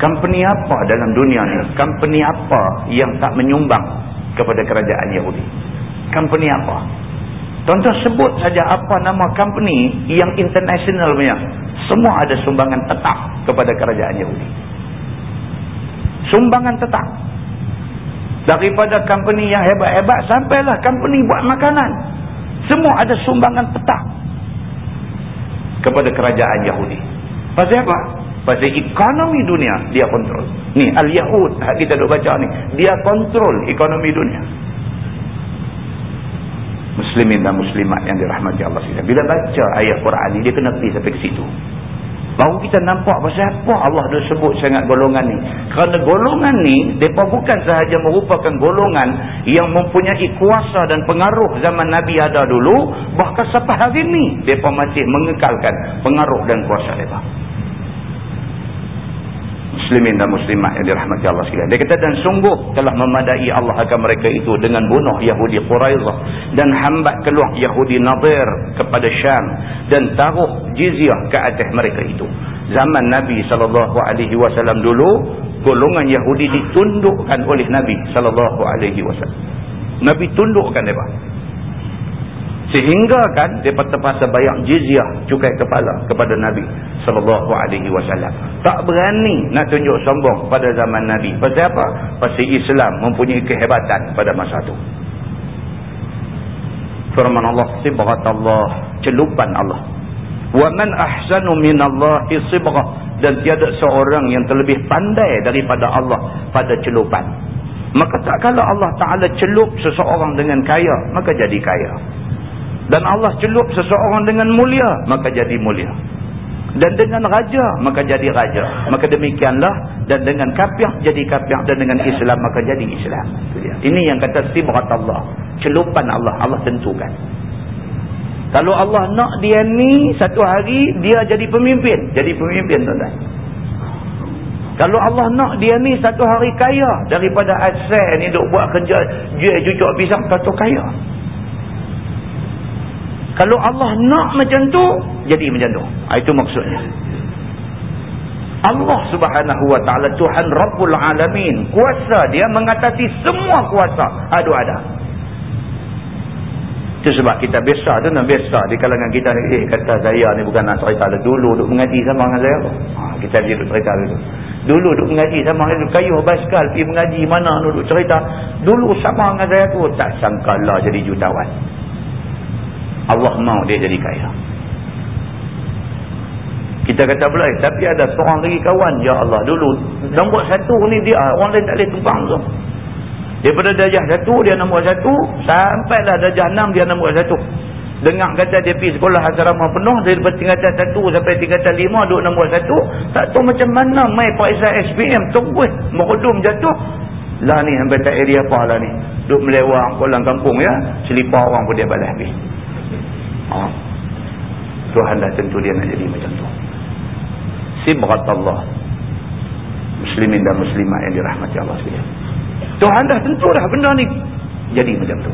[SPEAKER 1] Company apa dalam dunia ni? Company apa yang tak menyumbang kepada kerajaan Yahudi? Company apa? Tuan-tuan sebut saja apa nama company yang international punya. Semua ada sumbangan tetap kepada kerajaan Yahudi sumbangan tetap daripada company yang hebat-hebat sampailah company buat makanan. Semua ada sumbangan tetap kepada kerajaan Yahudi. Pasal apa? pasal ekonomi dunia dia kontrol. Ni Al-Yahud kita duk baca ni. Dia kontrol ekonomi dunia. Muslimin dan muslimat yang dirahmati Allah bila baca ayat Quran ni dia kena pergi sampai ke situ Baru kita nampak pasal apa Allah dah sebut sangat golongan ni. Kerana golongan ni, mereka bukan sahaja merupakan golongan yang mempunyai kuasa dan pengaruh zaman Nabi ada dulu. Bahkan sampai hari ni, mereka masih mengekalkan pengaruh dan kuasa mereka muslimin dan muslimat yang dirahmati Allah sekalian. Dia kata dan sungguh telah memadai Allah akan mereka itu dengan bunuh Yahudi Quraizah dan hambat keluar Yahudi Nadir kepada Syam dan taruh jizyah ke atas mereka itu. Zaman Nabi SAW dulu, golongan Yahudi ditundukkan oleh Nabi SAW. Nabi tundukkan mereka. Sehingga kan depa terpaksa bayar jizyah cukai kepala kepada Nabi sallallahu alaihi wasallam. Tak berani nak tunjuk sombong pada zaman Nabi. Pasal apa? Pasal Islam mempunyai kehebatan pada masa itu. Firman Allah, sibghat Allah, celupan Allah. Wa man ahsanu minallahi sibghah dan tiada seorang yang terlebih pandai daripada Allah pada celupan. Maka tak kalau Allah Taala celup seseorang dengan kaya, maka jadi kaya dan Allah celup seseorang dengan mulia maka jadi mulia. Dan dengan raja maka jadi raja. Maka demikianlah dan dengan kafir jadi kafir dan dengan Islam maka jadi Islam. Ini yang kata sibrat Allah celupan Allah Allah tentukan. Kalau Allah nak dia ni satu hari dia jadi pemimpin. Jadi pemimpin tuan-tuan. Kalau Allah nak dia ni satu hari kaya daripada asal ni duk buat kerja cucuk pisang kata kaya kalau Allah nak macam tu, jadi macam tu. Ha, itu maksudnya. Allah subhanahu wa ta'ala Tuhan Rabbul Alamin. Kuasa dia mengatasi semua kuasa. Aduh ada. Itu sebab kita biasa tu nak biasa di kalangan kita. Eh kata saya ni bukan nak cerita lah. Dulu duduk mengaji sama dengan saya. Ha, kita duduk cerita dulu. Dulu duduk mengaji sama dengan kayu baskal pergi mengaji mana duduk cerita. Dulu sama dengan saya tu tak sangka lah jadi jutawan. Allah mau dia jadi kaya. Kita kata pula, eh, tapi ada seorang lagi kawan, Ya Allah, dulu, nombor satu ni dia, orang lain tak boleh tumpang tu. Daripada darjah satu, dia nombor satu, sampailah darjah enam, dia nombor satu. Dengar kata dia pergi sekolah asrama penuh, daripada tingkatan satu sampai tingkatan lima, duduk nombor satu, tak tahu macam mana mai periksa SPM, terus merudum jatuh. Lah ni, sampai tak area apa lah ni. Duduk melewang kolam kampung ya, selipar orang pun dia balas habis. Ha. Tuhan dah tentu dia nak jadi macam tu. Sibrat Allah. Muslimin dan muslimat yang dirahmati Allah sekalian. Tuhan dah tentu dah benda ni. Jadi macam tu.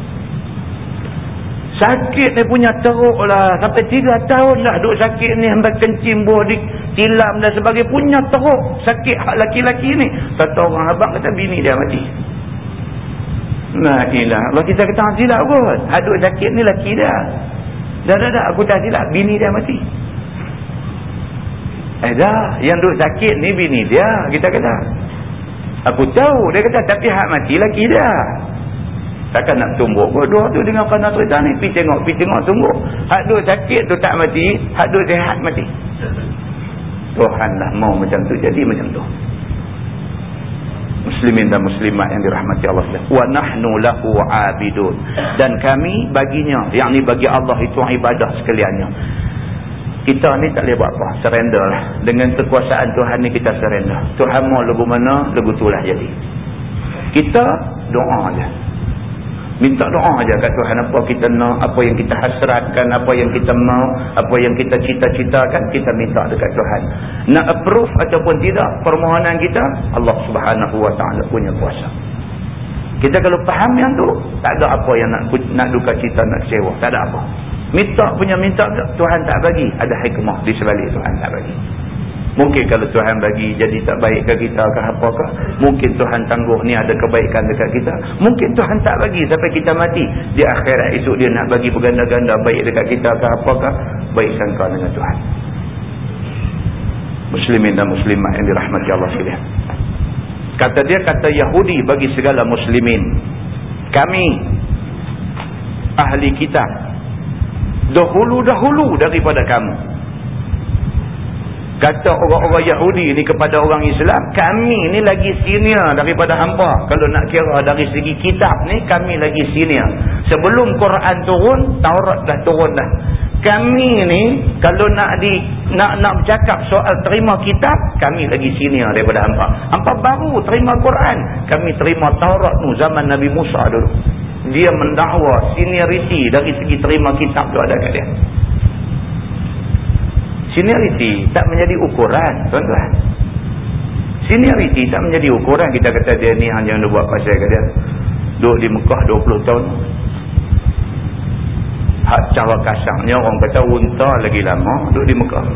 [SPEAKER 1] Sakit ni punya teruk lah. Sampai tiga tahun dah duk sakit ni. Sampai kencing di tilam dan sebagainya. Punya teruk. Sakit hak laki-laki ni. Kata orang abang kata bini dia mati. La ilah. Kalau kita kata silap kot. Haduk sakit ni laki dia. Dah, dah, dah. Aku tak silap. Bini dia mati. Eh dah. Yang duk sakit ni bini dia. Kita kata. Aku tahu. Dia kata tapi hak mati laki dia. Takkan nak tumbuk dua tu dengan pandang cerita ni. Pergi tengok, pergi tengok tumbuk. Hak duk sakit tu tak mati. Hak duk sehat mati. Tuhan lah mau macam tu. Jadi macam tu muslimin dan muslimat yang dirahmati Allah wa nahnu lahu abidun. Dan kami baginya yang ni bagi Allah itu ibadah sekaliannya. Kita ni tak boleh buat apa surrender lah. Dengan kekuasaan Tuhan ni kita surrender. Tuhan mau lagu mana lagu tu lah jadi. Kita doa je Minta doa aja kat Tuhan apa kita nak, apa yang kita hasratkan, apa yang kita mau, apa yang kita cita-citakan, kita minta dekat Tuhan. Nak approve ataupun tidak permohonan kita, Allah Subhanahu Wa Taala punya kuasa. Kita kalau faham yang tu, tak ada apa yang nak nak duka cita, nak kecewa, tak ada apa. Minta punya minta Tuhan tak bagi, ada hikmah di sebalik Tuhan tak bagi. Mungkin kalau Tuhan bagi jadi tak baik ke kita ke apakah. Mungkin Tuhan tangguh ni ada kebaikan dekat kita. Mungkin Tuhan tak bagi sampai kita mati. Di akhirat esok dia nak bagi berganda-ganda baik dekat kita ke apakah. Baik sangka dengan Tuhan. Muslimin dan muslimat yang dirahmati Allah sekalian. Kata dia kata Yahudi bagi segala muslimin. Kami ahli kita dahulu-dahulu daripada kamu kata orang-orang Yahudi ni kepada orang Islam kami ni lagi senior daripada hampa. Kalau nak kira dari segi kitab ni kami lagi senior. Sebelum Quran turun Taurat dah turun dah. Kami ni kalau nak di nak nak bercakap soal terima kitab kami lagi senior daripada hampa. Hampa baru terima Quran. Kami terima Taurat tu zaman Nabi Musa dulu. Dia mendakwa seniority dari segi terima kitab tu ada kat dia Seniority tak menjadi ukuran, tuan-tuan. Seniority tak menjadi ukuran. Kita kata dia ni hanya nak buat pasal ke dia. Duduk di Mekah 20 tahun. Hak cara kasarnya orang kata unta lagi lama duduk di Mekah.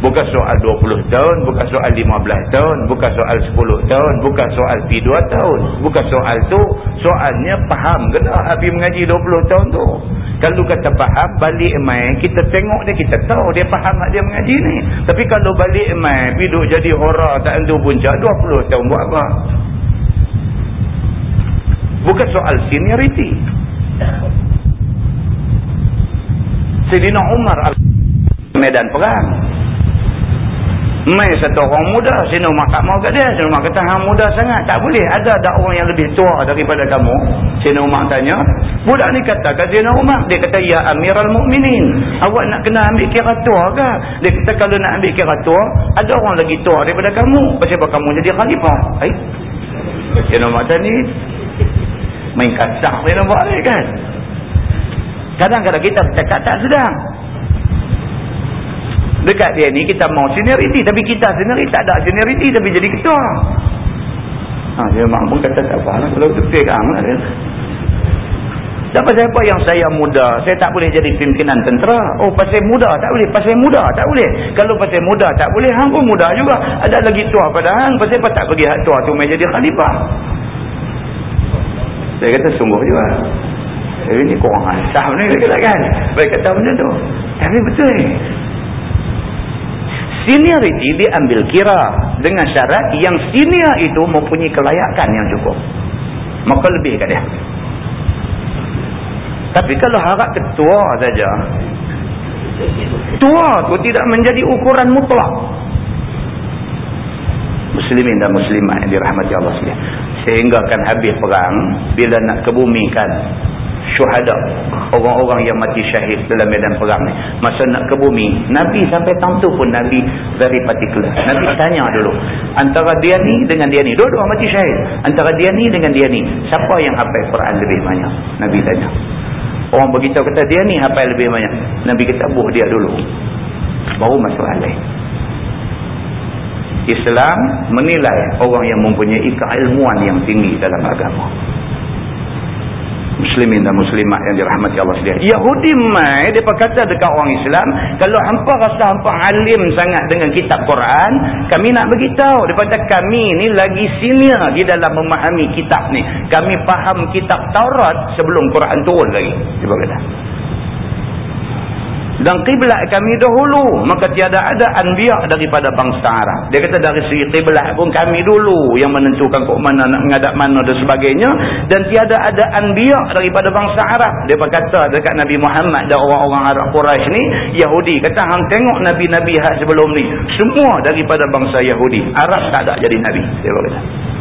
[SPEAKER 1] Bukan soal 20 tahun, bukan soal 15 tahun, bukan soal 10 tahun, bukan soal pi 2 tahun. Bukan soal tu, soalnya faham ke tak habis mengaji 20 tahun tu. Kalau kata faham, balik main, kita tengok dia, kita tahu dia faham tak dia mengaji ni. Tapi kalau balik main, duduk jadi horror, tak tentu punca, 20 tahun buat apa? Bukan soal seniority. Sayyidina Umar al-Medan perang. Mai satu orang muda, sini mak tak mau kat dia. Sini mak kata, hang muda sangat. Tak boleh. Ada ada orang yang lebih tua daripada kamu. Sini mak tanya. Budak ni kata kat Sina Umar. Dia kata, ya amiral mu'minin. Awak nak kena ambil kira tua ke? Dia kata, kalau nak ambil kira tua, ada orang lagi tua daripada kamu. Pasal kamu jadi khalifah. Hai. Sini mak tanya ni. Main kasar dia nampak ni kan. Kadang-kadang kita bercakap tak sedang dekat dia ni kita mau seniority tapi kita sendiri tak ada seniority tapi jadi ketua. Ha, dia mak pun kata tak apa lah kalau tu pegang lah dia dan pasal apa yang saya muda saya tak boleh jadi pimpinan tentera. Oh pasal muda tak boleh pasal muda tak boleh. Kalau pasal muda tak boleh hang pun muda juga. Ada lagi tua pada hang pasal apa tak bagi hak tua tu main jadi khalifah? Saya kata sungguh juga. Ini kurang asam ni dia kata kan. Baik kata benda tu. Tapi betul seniority diambil kira dengan syarat yang senior itu mempunyai kelayakan yang cukup. Maka lebih kat dia. Tapi kalau harap ketua saja tua tu tidak menjadi ukuran mutlak. Muslimin dan muslimat yang dirahmati Allah sehingga akan habis perang bila nak kebumikan syuhada. Orang-orang yang mati syahid dalam medan perang ni. Masa nak ke bumi Nabi sampai tahun tu pun Nabi very particular. Nabi tanya dulu antara dia ni dengan dia ni? Dua-dua mati syahid. Antara dia ni dengan dia ni siapa yang hafal Quran lebih banyak? Nabi tanya. Orang beritahu kata dia ni hafal lebih banyak. Nabi kata buh dia dulu. Baru masuk alaih Islam menilai orang yang mempunyai keilmuan yang tinggi dalam agama muslimin dan muslimat yang dirahmati Allah sekalian. Yahudi mai depa kata dekat orang Islam, kalau hampa rasa hampa alim sangat dengan kitab Quran, kami nak beritahu daripada kami ni lagi senior di dalam memahami kitab ni. Kami faham kitab Taurat sebelum Quran turun lagi. Depa kata dan kiblat kami dahulu maka tiada ada anbiya daripada bangsa Arab. Dia kata dari segi kiblat pun kami dulu yang menentukan kok mana nak menghadap mana dan sebagainya. Dan tiada ada anbiya daripada bangsa Arab. Dia berkata dekat Nabi Muhammad dan orang-orang Arab Quraisy ni Yahudi kata hang tengok nabi-nabi hak sebelum ni semua daripada bangsa Yahudi Arab tak ada jadi nabi. Dia berkata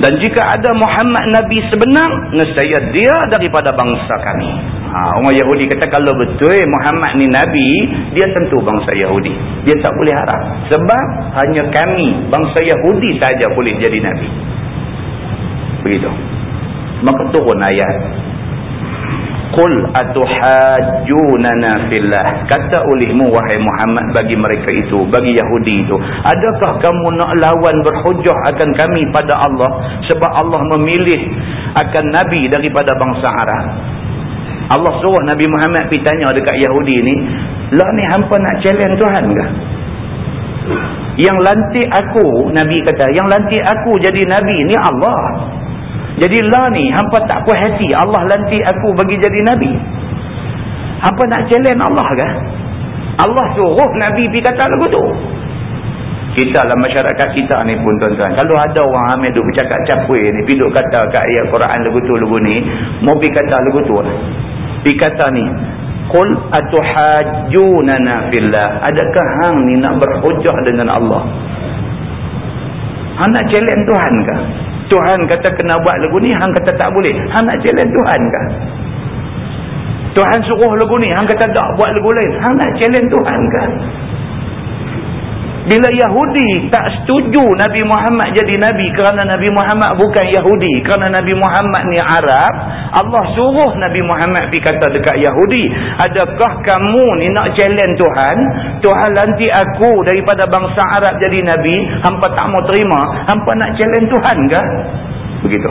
[SPEAKER 1] dan jika ada Muhammad Nabi sebenar, nescaya dia daripada bangsa kami. Ha, orang Yahudi kata kalau betul Muhammad ni Nabi, dia tentu bangsa Yahudi. Dia tak boleh harap. Sebab hanya kami, bangsa Yahudi saja boleh jadi Nabi. Begitu. Maka turun ayat. Qul atuhajjunana fillah. Kata olehmu wahai Muhammad bagi mereka itu, bagi Yahudi itu, adakah kamu nak lawan berhujah akan kami pada Allah sebab Allah memilih akan nabi daripada bangsa Arab? Allah suruh Nabi Muhammad pergi tanya dekat Yahudi ni, "Lah ni hangpa nak challenge Tuhan ke?" Yang lantik aku, Nabi kata, yang lantik aku jadi nabi ni Allah. Jadi lah ni, hampa tak puas hati. Allah lantik aku bagi jadi Nabi. Hampa nak challenge Allah ke? Allah suruh Nabi pergi kata lagu tu. Kita lah masyarakat kita ni pun tuan-tuan. Kalau ada orang ambil duk bercakap capui ni. Pergi duk kata kat ayat Quran lagu tu lagu ni. Mau pergi kata lagu tu lah. Pergi kata ni. Qul atuhajjunana fillah. Adakah hang ni nak berhujah dengan Allah? Hang nak challenge Tuhan ke? Tuhan kata kena buat lagu ni, hang kata tak boleh. Hang nak challenge Tuhan kah? Tuhan suruh lagu ni, hang kata tak buat lagu lain. Hang nak challenge Tuhan kah? Bila Yahudi tak setuju Nabi Muhammad jadi Nabi kerana Nabi Muhammad bukan Yahudi. Kerana Nabi Muhammad ni Arab. Allah suruh Nabi Muhammad pergi kata dekat Yahudi. Adakah kamu ni nak challenge Tuhan? Tuhan lanti aku daripada bangsa Arab jadi Nabi. Hampa tak mau terima. Hampa nak challenge Tuhan ke? Begitu.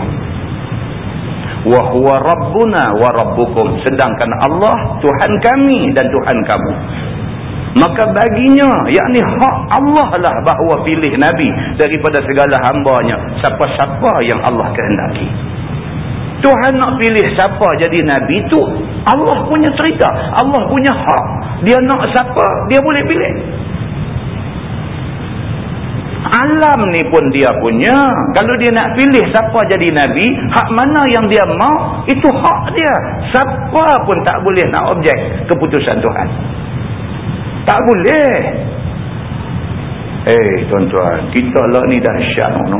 [SPEAKER 1] Wahuwa Rabbuna wa Rabbukum. Sedangkan Allah Tuhan kami dan Tuhan kamu maka baginya yakni hak Allah lah bahawa pilih Nabi daripada segala hambanya siapa-siapa yang Allah kehendaki Tuhan nak pilih siapa jadi Nabi itu Allah punya cerita Allah punya hak. Dia nak siapa dia boleh pilih. Alam ni pun dia punya. Kalau dia nak pilih siapa jadi Nabi hak mana yang dia mau itu hak dia. Siapa pun tak boleh nak objek keputusan Tuhan. Tak boleh. Eh hey, tuan-tuan, kita lah ni dahsyat no.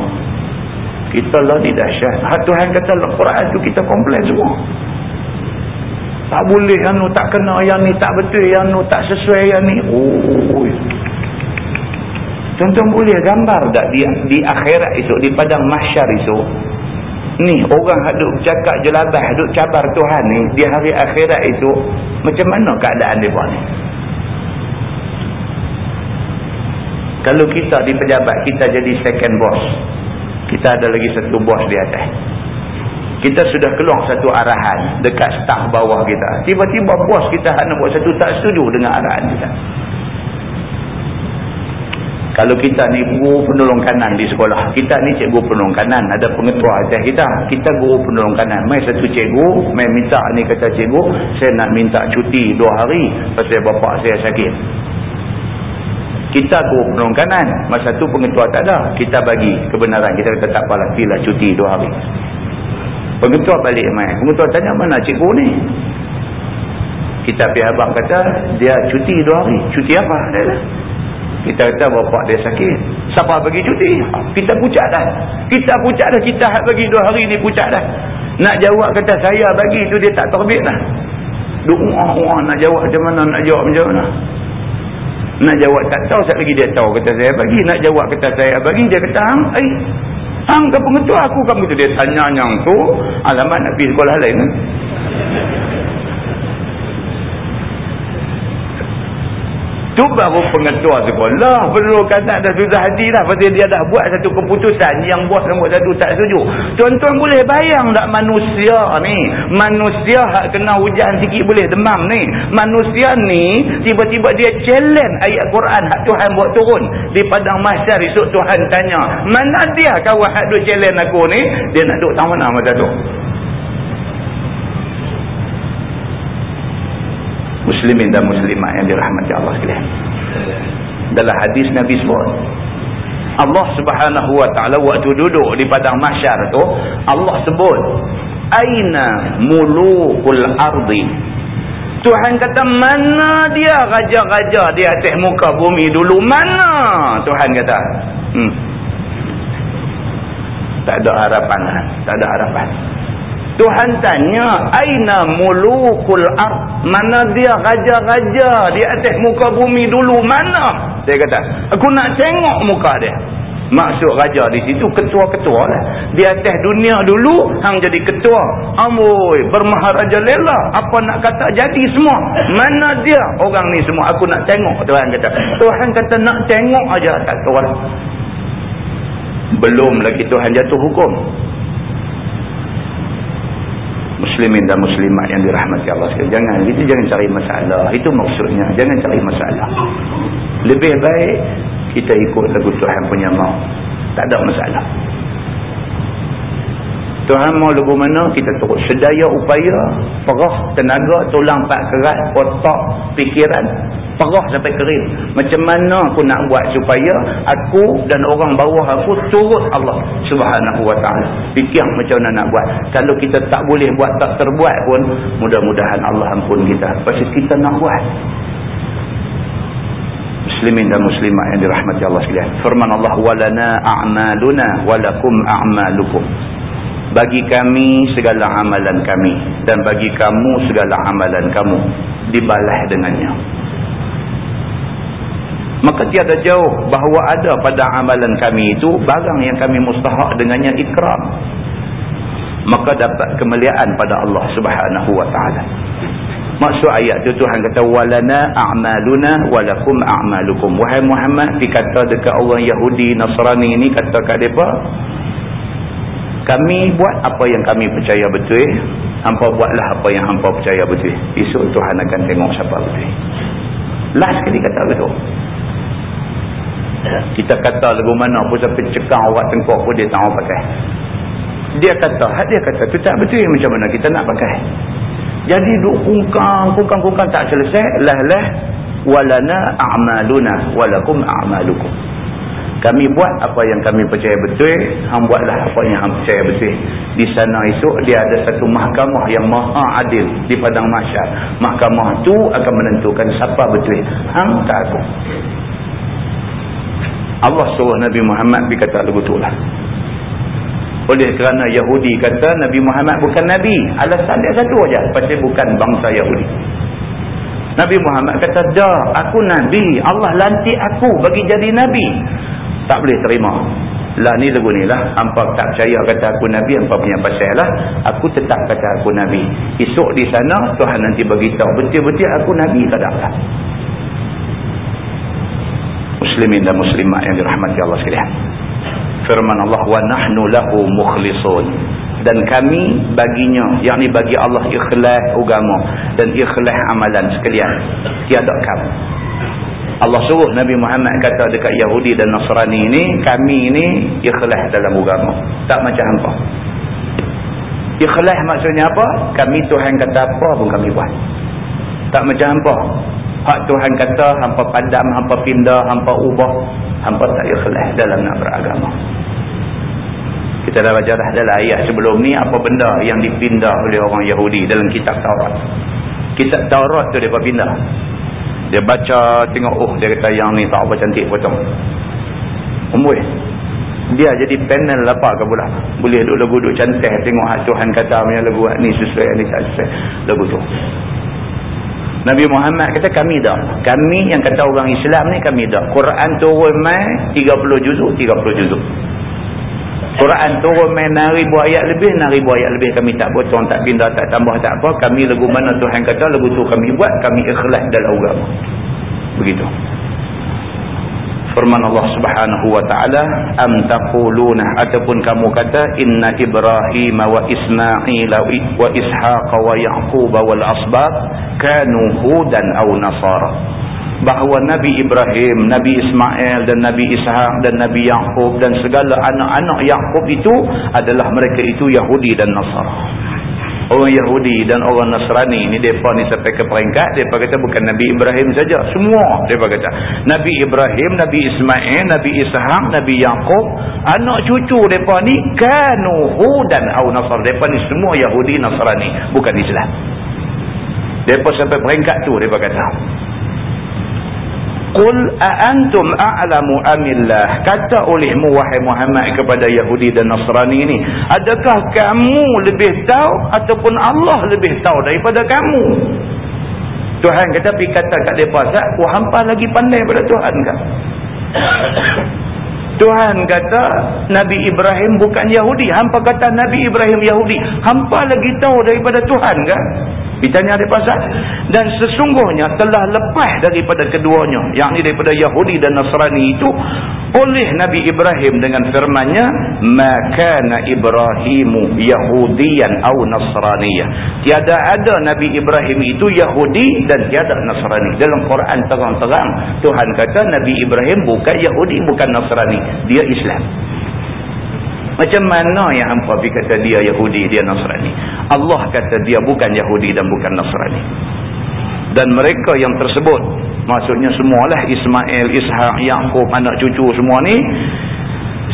[SPEAKER 1] Kita lah ni dahsyat. Ha Tuhan kata dalam Quran tu kita komplain semua. Tak boleh yang nu tak kena yang ni tak betul yang nu tak sesuai yang ni. Tuan-tuan boleh gambar tak di di akhirat itu di padang mahsyar itu ni orang duk cakap jelabah duk cabar Tuhan ni di hari akhirat itu macam mana keadaan depa ni Kalau kita di pejabat, kita jadi second boss. Kita ada lagi satu bos di atas. Kita sudah keluar satu arahan dekat staf bawah kita. Tiba-tiba bos kita nak buat satu tak setuju dengan arahan kita. Kalau kita ni guru penolong kanan di sekolah. Kita ni cikgu penolong kanan. Ada pengetua atas kita. Kita guru penolong kanan. Mai satu cikgu. Mai minta ni kata cikgu. Saya nak minta cuti dua hari. Pasal bapak saya sakit kita penolong kanan. Masa tu pengetua tak ada. Kita bagi kebenaran. Kita kata tak apalah pilih cuti dua hari pengetua balik mai pengetua tanya mana cikgu ni? Kita pergi abang kata dia cuti dua hari. Cuti apa? Dia kita kata bapak dia sakit. Siapa bagi cuti? Kita pucat dah. Kita pucat dah. Kita bagi dua hari ni pucat dah. Nak jawab kata saya bagi tu dia tak terbit dah. Duk nak jawab macam mana? Nak jawab macam mana nak jawab tak tahu sekali lagi dia tahu kata saya bagi. Nak jawab kata saya bagi. Dia kata hang. Eh, hang ke pengetua aku kamu tu. Dia tanya yang tu. Alamat nak pergi sekolah lain. Tu baru pengetua sekolah perlu kata dah susah hati lah pasal dia dah buat satu keputusan yang bos nombor satu tak setuju. Tuan-tuan boleh bayang tak manusia ni? Manusia hak kena hujan sikit boleh demam ni. Manusia ni tiba-tiba dia challenge ayat Quran hak Tuhan buat turun. Di padang masyar esok Tuhan tanya mana dia kawan hak duk challenge aku ni? Dia nak duduk tak mana masa tu muslimin dan muslimat yang dirahmati Allah sekalian. Dalam hadis Nabi sebut Allah subhanahu wa ta'ala waktu duduk di padang masyar tu Allah sebut aina mulukul ardi? Tuhan kata mana dia raja-raja di atas muka bumi dulu? Mana? Tuhan kata. Hmm. tak ada harapan tak ada harapan Tuhan tanya aina mulukul ard mana dia raja-raja di atas muka bumi dulu? Mana? Dia kata aku nak tengok muka dia. Maksud raja di situ ketua-ketua lah. Di atas dunia dulu hang jadi ketua. Amboi bermaharaja lela. Apa nak kata jadi semua. Mana dia? Orang ni semua aku nak tengok Tuhan kata. Tuhan kata nak tengok aja tak orang. Belum lagi Tuhan jatuh hukum muslimin dan muslimat yang dirahmati Allah sekalian. Jangan itu jangan cari masalah. Itu maksudnya. Jangan cari masalah. Lebih baik kita ikut lagu Tuhan punya mau. Tak ada masalah. Tuhan mau lebih mana kita terus sedaya upaya perah tenaga tulang pak kerat otak fikiran perah sampai kering macam mana aku nak buat supaya aku dan orang bawah aku turut Allah subhanahu wa ta'ala? Fikir macam mana nak buat? Kalau kita tak boleh buat tak terbuat pun mudah-mudahan Allah ampun kita. Pasal kita nak buat. Muslimin dan muslimat yang dirahmati Allah sekalian. Firman Allah walana a'maluna walakum a'malukum bagi kami segala amalan kami dan bagi kamu segala amalan kamu dibalas dengannya. Maka tiada jauh bahawa ada pada amalan kami itu barang yang kami mustahak dengannya ikram maka dapat kemuliaan pada Allah subhanahu wa ta'ala. Maksud ayat itu Tuhan kata walana a'maluna walakum a'malukum. Wahai Muhammad dikata dekat orang Yahudi Nasrani ini kata kat mereka kami buat apa yang kami percaya betul hampa buatlah apa yang hampa percaya betul esok Tuhan akan tengok siapa betul last sekali kata betul kita kata lagu mana pun sampai cekang orang tengkok pun dia tak mau pakai. Dia kata, dia kata, tu tak betul macam mana kita nak pakai. Jadi duk kungkang, kungkang, kungkang tak selesai. Lah lah, walana a'maluna walakum a'malukum. Kami buat apa yang kami percaya betul, hang buatlah apa yang hang percaya betul. Di sana esok dia ada satu mahkamah yang maha adil di padang masyar. Mahkamah tu akan menentukan siapa betul. Hang tak aku. Allah suruh Nabi Muhammad berkata lagu tu lah. Oleh kerana Yahudi kata Nabi Muhammad bukan Nabi. Alasan dia satu aja, Pasal bukan bangsa Yahudi. Nabi Muhammad kata, dah aku Nabi. Allah lantik aku bagi jadi Nabi. Tak boleh terima. Lah ni lagu ni lah. Hampa tak percaya kata aku Nabi. Hampa punya pasal lah. Aku tetap kata aku Nabi. Esok di sana Tuhan nanti beritahu. Betul-betul aku Nabi kadang lah muslimin dan muslimat yang dirahmati Allah sekalian. Firman Allah wa nahnu lahu mukhlisun dan kami baginya yakni bagi Allah ikhlas agama dan ikhlas amalan sekalian tiada kamu Allah suruh Nabi Muhammad kata dekat Yahudi dan Nasrani ini kami ini ikhlas dalam agama tak macam apa ikhlas maksudnya apa kami Tuhan kata apa pun kami buat tak macam apa Hak Tuhan kata hampa padam, hampa pindah, hampa ubah, hampa tak ikhlas dalam nak beragama. Kita dah baca dah dalam ayat sebelum ni apa benda yang dipindah oleh orang Yahudi dalam kitab Taurat. Kitab Taurat tu dia pindah. Dia baca tengok oh dia kata yang ni tak apa cantik potong. Umui. Dia jadi panel apa ke pula. Boleh duduk lagu duduk cantik tengok hak Tuhan kata punya lagu ni sesuai ni tak sesuai. Lagu tu. Nabi Muhammad kata kami dah. Kami yang kata orang Islam ni kami dah. Quran turun mai 30 juzuk, 30 juzuk. Quran turun mai 6000 ayat lebih, 6000 ayat lebih kami tak potong, tak pindah, tak tambah, tak apa. Kami lagu mana Tuhan kata, lagu tu kami buat, kami ikhlas dalam agama. Begitu. firman Allah Subhanahu wa taala am taquluna ataupun kamu kata inna ibrahim wa isma'il wa ishaq wa yaqub wal asbab kanu hudan aw nasara bahawa Nabi Ibrahim, Nabi Ismail dan Nabi Ishaq dan Nabi Yaqub dan segala anak-anak Yaqub itu adalah mereka itu Yahudi dan Nasara orang Yahudi dan orang Nasrani ni mereka ni sampai ke peringkat mereka kata bukan Nabi Ibrahim saja. Semua mereka kata. Nabi Ibrahim Nabi Ismail Nabi Ishaq Nabi Yaqub anak cucu mereka ni kanuhu dan au Nasr. Mereka ni semua Yahudi Nasrani. Bukan Islam. Mereka sampai peringkat tu mereka kata Qul a'antum a'lamu amillah kata olehmu wahai Muhammad kepada Yahudi dan Nasrani ini adakah kamu lebih tahu ataupun Allah lebih tahu daripada kamu? Tuhan kata pergi kata kat mereka aku hampa lagi pandai pada Tuhan kah? Tuhan kata Nabi Ibrahim bukan Yahudi. Hampa kata Nabi Ibrahim Yahudi. Hampa lagi tahu daripada Tuhan kah Ditanya mereka pasal. Dan sesungguhnya telah lepas daripada keduanya. Yang ini daripada Yahudi dan Nasrani itu. Oleh Nabi Ibrahim dengan firmannya. Makana Ibrahimu Yahudian au Nasraniyah. Tiada ada Nabi Ibrahim itu Yahudi dan tiada Nasrani. Dalam Quran terang-terang. Tuhan kata Nabi Ibrahim bukan Yahudi bukan Nasrani. Dia Islam. Macam mana yang hampa pergi kata dia Yahudi, dia Nasrani. Allah kata dia bukan Yahudi dan bukan Nasrani. Dan mereka yang tersebut, maksudnya semualah Ismail, Ishaq, Yaakob, anak cucu semua ni,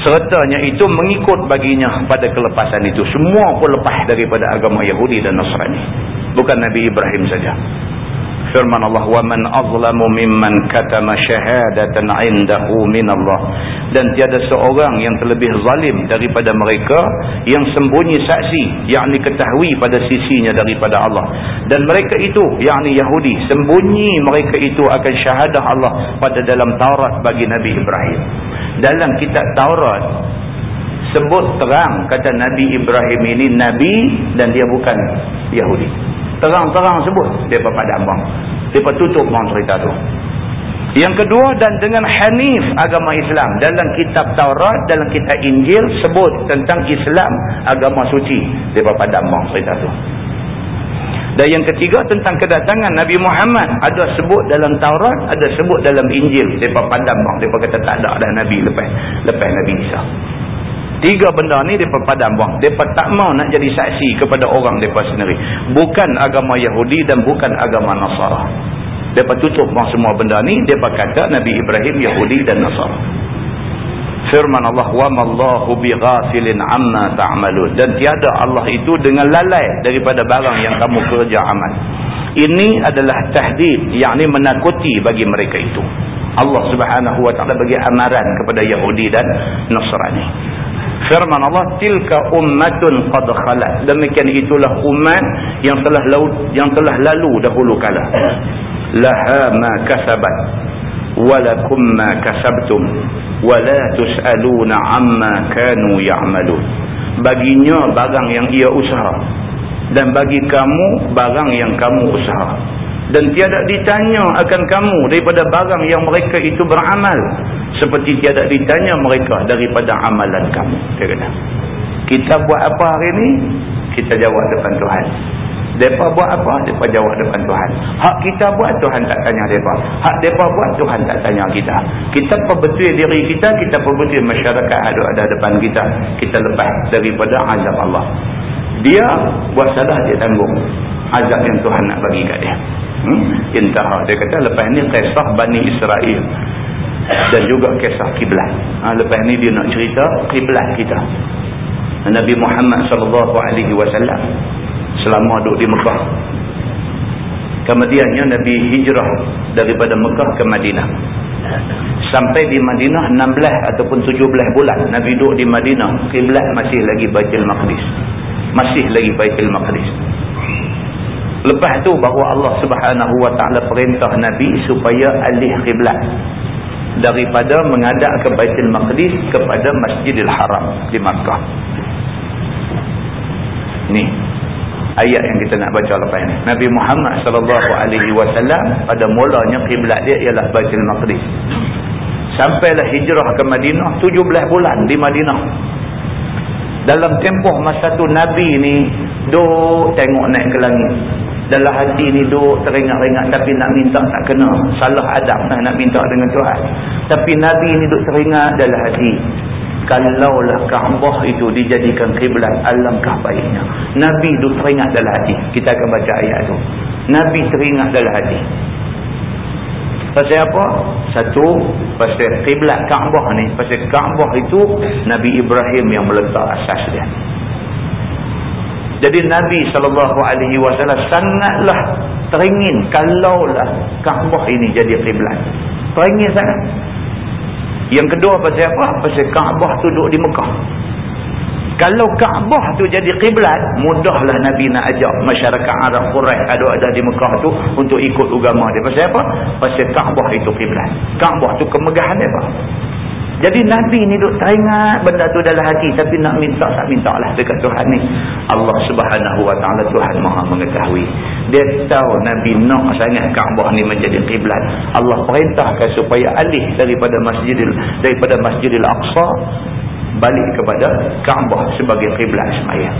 [SPEAKER 1] sertanya itu mengikut baginya pada kelepasan itu. Semua pun lepas daripada agama Yahudi dan Nasrani. Bukan Nabi Ibrahim saja firman Allah wa man azlamu mimman katama syahadatan indahu min Allah dan tiada seorang yang terlebih zalim daripada mereka yang sembunyi saksi yakni ketahui pada sisinya daripada Allah. Dan mereka itu yakni Yahudi sembunyi mereka itu akan syahadah Allah pada dalam Taurat bagi Nabi Ibrahim. Dalam kitab Taurat sebut terang kata Nabi Ibrahim ini Nabi dan dia bukan Yahudi terang-terang sebut mereka padam bang. Mereka tutup bang cerita tu. Yang kedua dan dengan hanif agama Islam dalam kitab Taurat dalam kitab Injil sebut tentang Islam agama suci. Mereka padam bang cerita tu. Dan yang ketiga tentang kedatangan Nabi Muhammad. Ada sebut dalam Taurat ada sebut dalam Injil. Mereka padam bang. Mereka kata tak ada dah Nabi lepas lepas Nabi Isa Tiga benda ni mereka padam buang. Mereka tak mau nak jadi saksi kepada orang mereka sendiri. Bukan agama Yahudi dan bukan agama Nasara. Mereka tutup buang semua benda ni. Mereka kata Nabi Ibrahim Yahudi dan Nasara. Firman Allah. وَمَاللَّهُ بِغَافِلٍ عَمَّا تَعْمَلُونَ Dan tiada Allah itu dengan lalai daripada barang yang kamu kerja amal. Ini adalah tahdid. Yang ini menakuti bagi mereka itu. Allah subhanahu wa ta'ala bagi amaran kepada Yahudi dan Nasrani firman Allah tilka ummatun qad khalat. Demikian itulah umat yang telah lalu yang telah lalu dahulu kala. Laha ma kasabat walakum ma kasabtum wala tusaluna amma kanu ya'malun. Baginya barang yang ia usaha dan bagi kamu barang yang kamu usaha dan tiada ditanya akan kamu daripada barang yang mereka itu beramal seperti tiada ditanya mereka daripada amalan kamu. Dia kata kita buat apa hari ini kita jawab depan Tuhan. Mereka buat apa? Mereka jawab depan Tuhan. Hak kita buat? Tuhan tak tanya mereka hak mereka buat? Tuhan tak tanya kita. Kita perbetul diri kita kita perbetul masyarakat ada ada depan kita. Kita lepas daripada azab Allah. Dia buat salah dia tanggung. Azab yang Tuhan nak bagi kat dia hmm? dia kata lepas ni kisah Bani Israel dan juga kisah kiblat. Ha, lepas ni dia nak cerita kiblat kita. Nabi Muhammad SAW selama duduk di Mekah. Kemudiannya Nabi hijrah daripada Mekah ke Madinah. Sampai di Madinah 16 ataupun 17 bulan Nabi duduk di Madinah kiblat masih lagi Baitul Maqdis. Masih lagi Baitul Maqdis Lepas tu bahawa Allah subhanahu wa ta'ala perintah Nabi supaya alih kiblat daripada mengadap ke Baitul Maqdis kepada Masjidil Haram di Makkah. Ni ayat yang kita nak baca lepas ni. Nabi Muhammad sallallahu alaihi wasallam pada mulanya kiblat dia ialah Baitul Maqdis. sampailah hijrah ke Madinah 17 bulan di Madinah dalam tempoh masa tu Nabi ni duk tengok naik ke langit dalam hati ni duk teringat-ingat tapi nak minta tak kena. Salah adab nak, nak minta dengan Tuhan. Tapi Nabi ni duk teringat dalam hati. Kalaulah Kaabah itu dijadikan kiblat alangkah baiknya. Nabi duk teringat dalam hati. Kita akan baca ayat tu. Nabi teringat dalam hati. Pasal apa? satu pasal kiblat Kaabah ni. Pasal Kaabah itu Nabi Ibrahim yang meletak asas dia jadi Nabi SAW sangatlah teringin kalaulah Kaabah ini jadi kiblat teringin sangat yang kedua pasal apa? Pasal Kaabah tu duduk di Mekah. Kalau Kaabah tu jadi kiblat, mudahlah Nabi nak ajak masyarakat Arab Quraisy ada-ada di Mekah tu untuk ikut agama dia. Pasal apa? Pasal Kaabah itu kiblat. Kaabah tu kemegahan dia apa? Jadi Nabi ni duk teringat benda tu dalam hati tapi nak minta tak minta lah dekat Tuhan ni. Allah subhanahu wa ta'ala Tuhan maha mengetahui. Dia tahu Nabi nak sangat Kaabah ni menjadi kiblat. Allah perintahkan supaya alih daripada masjidil daripada masjidil Aqsa balik kepada Kaabah sebagai kiblat semayang.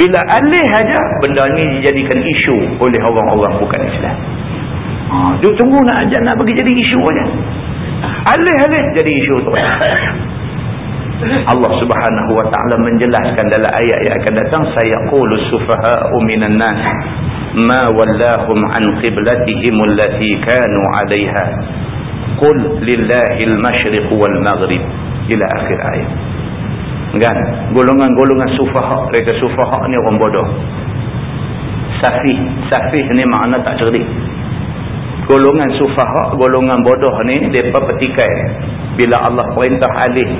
[SPEAKER 1] Bila alih aja benda ni dijadikan isu oleh orang-orang bukan Islam. Ha, dia tunggu nak nak bagi jadi isu aja. Alih-alih jadi isu tu. Allah subhanahu wa ta'ala menjelaskan dalam ayat yang akan datang. Sayaqulu sufaha'u minan nas. Ma wallahum an qiblatihim allati kanu alaiha. Qul lillahil masyriq wal maghrib. Ila akhir ayat. Kan? Golongan-golongan sufahak. Mereka sufahak ni orang bodoh. Safih. Safih ni makna tak cerdik golongan sufahak, golongan bodoh ni mereka petikai. Bila Allah perintah alih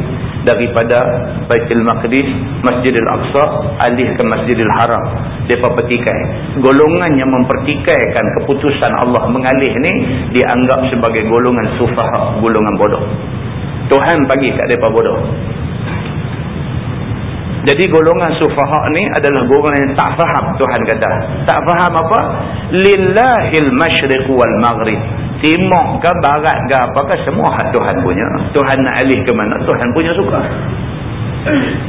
[SPEAKER 1] daripada Baitul Maqdis, Masjidil Aqsa alih ke Masjidil Haram mereka petikai. Golongan yang mempertikaikan keputusan Allah mengalih ni dianggap sebagai golongan sufahak, golongan bodoh. Tuhan bagi kat mereka bodoh jadi golongan sufahak ni adalah golongan yang tak faham Tuhan kata. Tak faham apa? Lillahil masyriq wal maghrib. Timur ke barat ke apakah semua hak Tuhan punya. Tuhan nak alih ke mana Tuhan punya suka.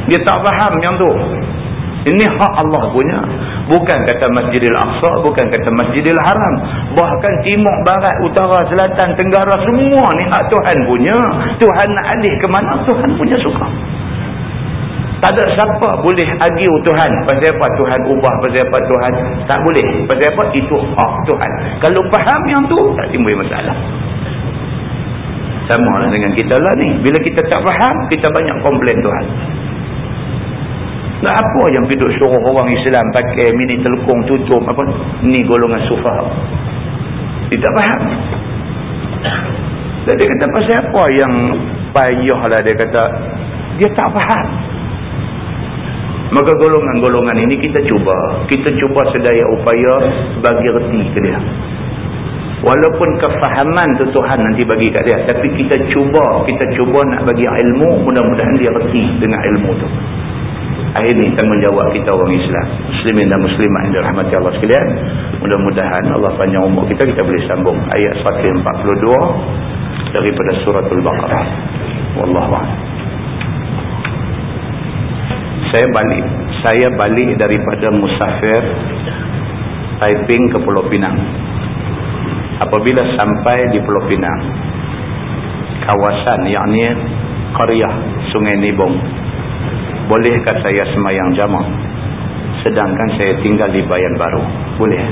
[SPEAKER 1] Dia tak faham yang tu. Ini hak Allah punya. Bukan kata Masjidil Aqsa, bukan kata Masjidil Haram. Bahkan timur, barat, utara, selatan, tenggara semua ni hak Tuhan punya. Tuhan nak alih ke mana Tuhan punya suka. Tak ada siapa boleh agiu Tuhan. Pasal apa Tuhan ubah, pasal apa Tuhan tak boleh. Pasal apa itu hak Tuhan. Kalau faham yang tu, tak timbul masalah. Sama lah dengan kita lah ni. Bila kita tak faham, kita banyak komplain Tuhan. Nak apa yang hidup suruh orang Islam pakai mini telekong tutup apa ni golongan sufah. Dia tak faham. Dan dia kata pasal apa yang payah lah dia kata. Dia tak faham. Maka golongan-golongan ini kita cuba. Kita cuba sedaya upaya bagi reti ke dia. Walaupun kefahaman tu Tuhan nanti bagi kat dia. Tapi kita cuba. Kita cuba nak bagi ilmu. Mudah-mudahan dia reti dengan ilmu tu. Akhir ini tanggungjawab kita orang Islam. Muslimin dan Muslimah yang dirahmati Allah sekalian. Mudah-mudahan Allah panjang umur kita. Kita boleh sambung ayat 142 daripada suratul Baqarah. Wallahu'ala saya balik. Saya balik daripada musafir Taiping ke Pulau Pinang. Apabila sampai di Pulau Pinang kawasan yakni Qaryah Sungai Nibong bolehkah saya semayang jamak? Sedangkan saya tinggal di Bayan Baru. Boleh.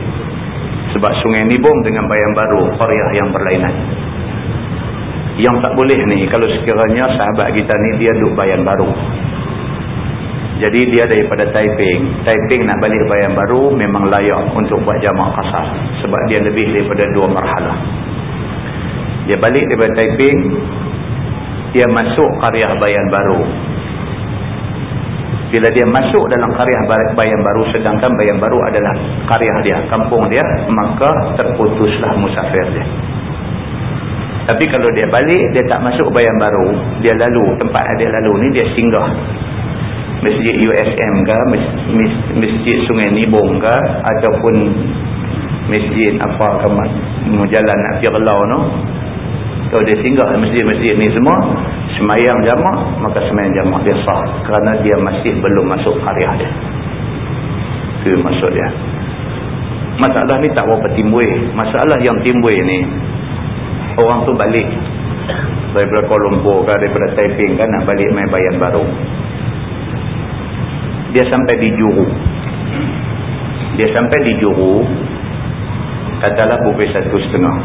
[SPEAKER 1] Sebab Sungai Nibong dengan Bayan Baru Qaryah yang berlainan. Yang tak boleh ni kalau sekiranya sahabat kita ni dia duduk Bayan Baru jadi dia daripada Taiping. Taiping nak balik Bayan Baru memang layak untuk buat jamak kasar. Sebab dia lebih daripada dua marhalah. Dia balik daripada Taiping. Dia masuk karyah Bayan Baru. Bila dia masuk dalam karyah Bayan Baru sedangkan Bayan Baru adalah karyah dia, kampung dia, maka terputuslah musafir dia. Tapi kalau dia balik, dia tak masuk Bayan Baru, dia lalu, tempat dia lalu ni dia singgah masjid USM ke masjid Sungai Nibong ke ataupun masjid apa ke jalan nak Firlau no kalau dia singgah masjid-masjid ni semua semayang jamak maka semayang jamak dia sah. Kerana dia masih belum masuk karya dia. Itu maksud dia. Masalah ni tak berapa timbul masalah yang timbul ni orang tu balik daripada Kuala Lumpur ke daripada Taiping kan nak balik main bayan baru dia sampai di Juru. Dia sampai di Juru katalah pukul satu setengah.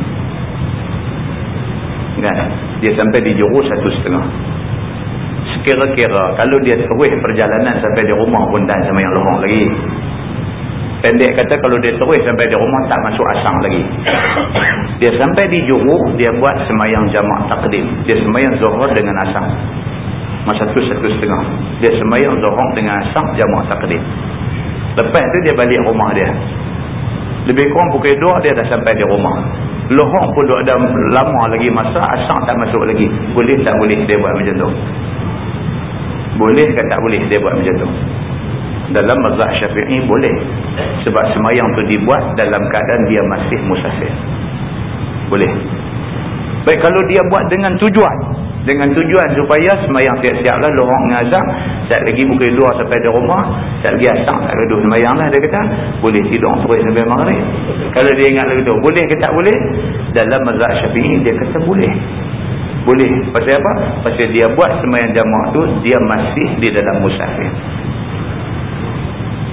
[SPEAKER 1] Kan dia sampai di Juru satu setengah. Sekira-kira kalau dia terus perjalanan sampai di rumah pun tak sama yang lohong lagi. Pendek kata kalau dia terus sampai di rumah tak masuk asang lagi. Dia sampai di Juru dia buat semayang jamak takdim. Dia semayang zuhur dengan asang masa tu satu setengah. Dia semayang zuhur dengan asang jamak takdim lepas tu dia balik rumah dia. Lebih kurang pukul 2 dia dah sampai di rumah. Lohong pun duduk ada lama lagi masa asang tak masuk lagi. Boleh tak boleh dia buat macam tu? Boleh ke tak boleh dia buat macam tu? Dalam mazhab syafi'i boleh. Sebab semayang tu dibuat dalam keadaan dia masih musafir. Boleh. Baik kalau dia buat dengan tujuan dengan tujuan supaya semayang siap-siap lah lorong dengan azam saat lagi pukul 2 sampai di rumah saat lagi asam tak reduh semayang lah dia kata. Boleh tidur terus sampai maghrib. Kalau dia ingat lagi tu boleh ke tak boleh? Dalam mazhab syafi'i dia kata boleh. Boleh. Pasal apa? pasal dia buat semayang jamaah tu dia masih di dalam musafir.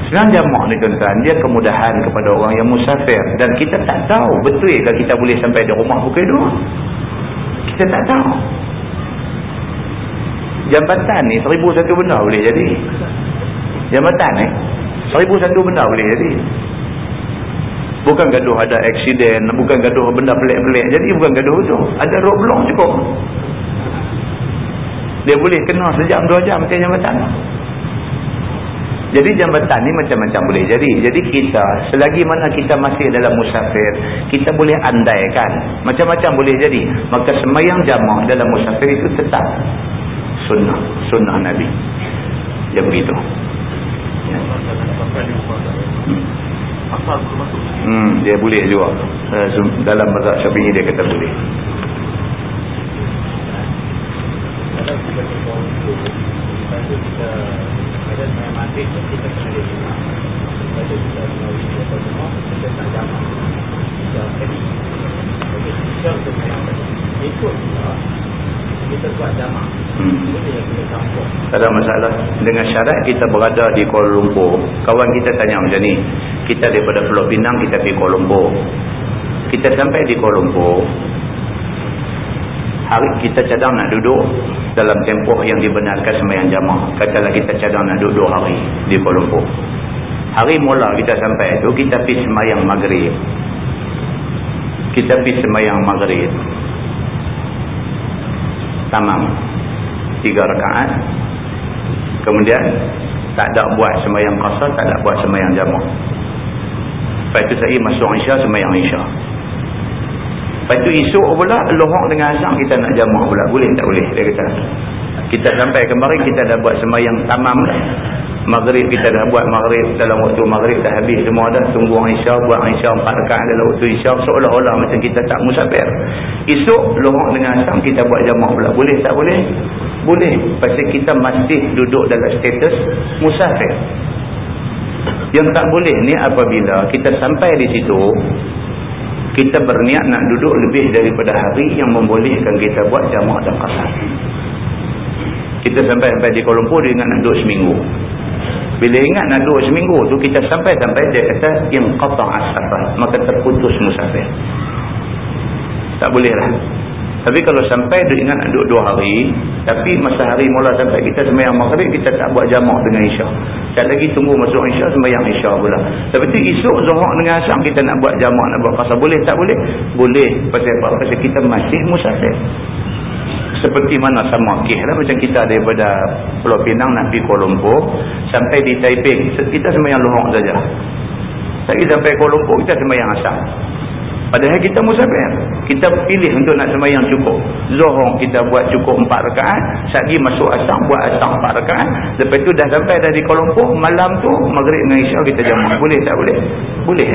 [SPEAKER 1] Sekarang jamaah ni tuan-tuan dia kemudahan kepada orang yang musafir. Dan kita tak tahu betul ke kita boleh sampai di rumah pukul 2 kita tak tahu jambatan ni seribu satu benda boleh jadi. Jambatan ni seribu satu benda boleh jadi. Bukan gaduh ada aksiden bukan gaduh benda pelik-pelik. Jadi bukan gaduh tu ada roadblock cukup. Dia boleh kena sejam dua jam macam jambatan. Jadi jambatan ni macam-macam boleh jadi. Jadi kita selagi mana kita masih dalam musafir kita boleh andaikan macam-macam boleh jadi. Maka semayang jamaah dalam musafir itu tetap sunnah sunnah Nabi dia begitu hmm, dia boleh juga eh, dalam mazhab syafi'i dia kata boleh ikut kita buat jamak. Hmm. tak ada masalah. Dengan syarat kita berada di Kuala Lumpur. Kawan kita tanya macam ni. Kita daripada Pulau Pinang kita pergi Kuala Lumpur. Kita sampai di Kuala Lumpur hari kita cadang nak duduk dalam tempoh yang dibenarkan semayang jamaah katalah kita cadang nak duduk hari di Kuala Lumpur. Hari mula kita sampai tu kita pergi semayang maghrib. Kita pergi semayang maghrib tamam. Tiga rakaat. Kemudian tak ada buat semayang qasar tak ada buat semayang jamak. Lepas itu saya masuk isya semayang isya. Lepas itu esok pula lohok dengan azam kita nak jamak pula. Boleh tak boleh? Dia kata kita sampai kemarin kita dah buat semayang tamam maghrib kita dah buat maghrib dalam waktu maghrib dah habis semua dah tunggu Aisyah buat Aisyah empat rekaan dalam waktu Aisyah seolah-olah macam kita tak musafir. Esok lohak dengan asam kita buat jamaah pula. Boleh tak boleh? boleh. Pasal kita masih duduk dalam status musafir. Yang tak boleh ni apabila kita sampai di situ kita berniat nak duduk lebih daripada hari yang membolehkan kita buat jamaah dan qasar kita sampai-sampai di Kuala Lumpur dia ingat nak duduk seminggu bila ingat nak duduk seminggu tu kita sampai-sampai dia kata yang qata asafah maka terputus musafir. Tak boleh lah. Tapi kalau sampai dia ingat nak duduk dua hari tapi masa hari mula sampai kita sembahyang maghrib kita tak buat jamak dengan isya. Tak lagi tunggu masuk isya sembahyang isya pula. Tapi tu esok zuhur dengan asam kita nak buat jamak nak buat qasar boleh tak boleh? Boleh. Pasal apa? Pasal kita masih musafir seperti mana sama kih lah. Macam kita daripada Pulau Pinang nak pergi Kuala Lumpur sampai di Taiping kita sembahyang lohong saja. Lagi sampai Kuala Lumpur kita sembahyang asam padahal kita musafir kita pilih untuk nak sembahyang cukup. Lohong kita buat cukup empat rekaan lagi masuk asam buat asam empat rekaan lepas tu dah sampai dah di Kuala Lumpur malam tu maghrib dengan isya kita jamak boleh tak boleh? Boleh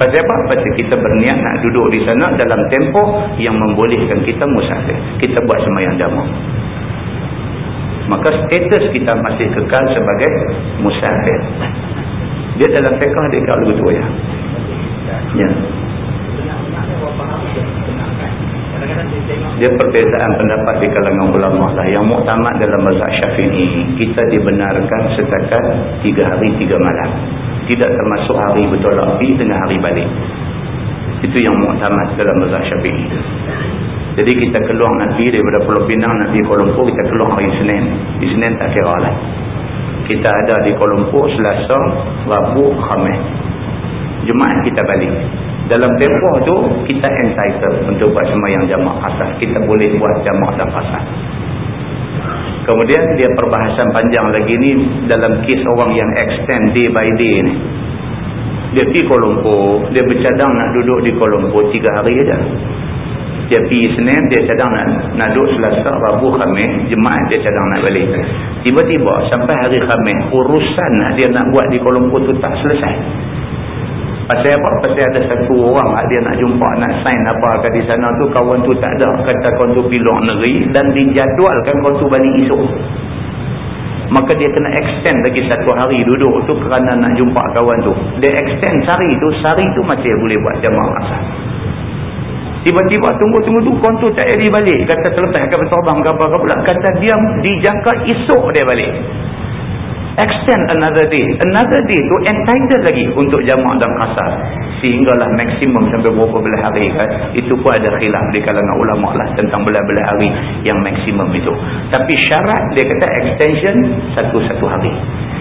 [SPEAKER 1] Pasal apa? Pasal kita berniat nak duduk di sana dalam tempoh yang membolehkan kita musafir. Kita buat semayang jamaah. Maka status kita masih kekal sebagai musafir. Dia dalam fiqah dia kalau begitu ya. Ya. Dia perbezaan pendapat di kalangan ulama lah. Yang muktamad dalam mazhab syafi'i. Kita dibenarkan setakat tiga hari tiga malam. Tidak termasuk hari betul api dengan hari balik. Itu yang muktamad dalam mazhab syafi'i. Jadi kita keluar nanti daripada Pulau Pinang nanti Kuala Lumpur kita keluar hari Senin. Di Senin tak kira lah. Kita ada di Kuala Lumpur Selasa, Rabu, Khamis. Jumaat kita balik dalam tempoh tu kita entitled untuk buat semayang jamak asas. Kita boleh buat jamak dan asas. Kemudian dia perbahasan panjang lagi ni dalam kes orang yang extend day by day ni. Dia pergi Kuala Lumpur dia bercadang nak duduk di Kuala Lumpur 3 hari aja. dia pergi Senin dia cadang nak, nak duduk Selasa, Rabu, Khamis Jemaat dia cadang nak balik. Tiba-tiba sampai hari Khamis urusan dia nak buat di Kuala Lumpur tu tak selesai Pasal apa? Pasal ada satu orang dia nak jumpa, nak sign apa kat di sana tu, kawan tu tak ada. Kata kawan tu pilih negeri dan dijadualkan kawan tu balik esok. Maka dia kena extend lagi satu hari duduk tu kerana nak jumpa kawan tu. Dia extend sehari tu, sehari tu masih boleh buat jamaah asal. Tiba-tiba tunggu-tunggu tu, kawan tu tak jadi balik. Kata selesai akan bertobang ke apa-apa pula. Kata dia dijangka esok dia balik extend another day. Another day tu entitled lagi untuk jamak dan kasar sehinggalah maksimum sampai berapa belah hari kan itu pun ada khilaf di kalangan ulama lah tentang belah-belah hari yang maksimum itu. Tapi syarat dia kata extension satu-satu hari.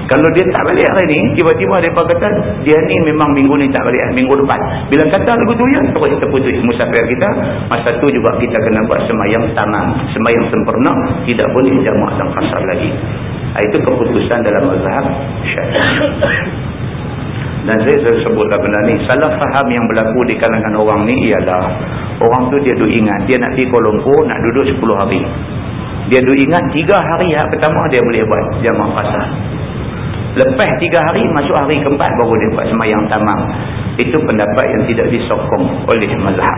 [SPEAKER 1] Kalau dia tak balik hari ni tiba-tiba dia kata dia ni memang minggu ni tak balik minggu depan. Bila kata lagu tu ya terus kita putus musafir kita. Masa tu juga kita kena buat semayang tanam semayang sempurna tidak boleh jamak dan kasar lagi. Ah, itu keputusan dalam mazhab syafi'i. Dan saya, saya sebutlah benda ni. Salah faham yang berlaku di kalangan orang ni ialah orang tu dia duk ingat. Dia nak pergi Lumpur nak duduk 10 hari. Dia duk ingat 3 hari yang pertama dia boleh buat jamaah pasal. Lepas 3 hari masuk hari keempat baru dia buat semayang tamang. Itu pendapat yang tidak disokong oleh mazhab.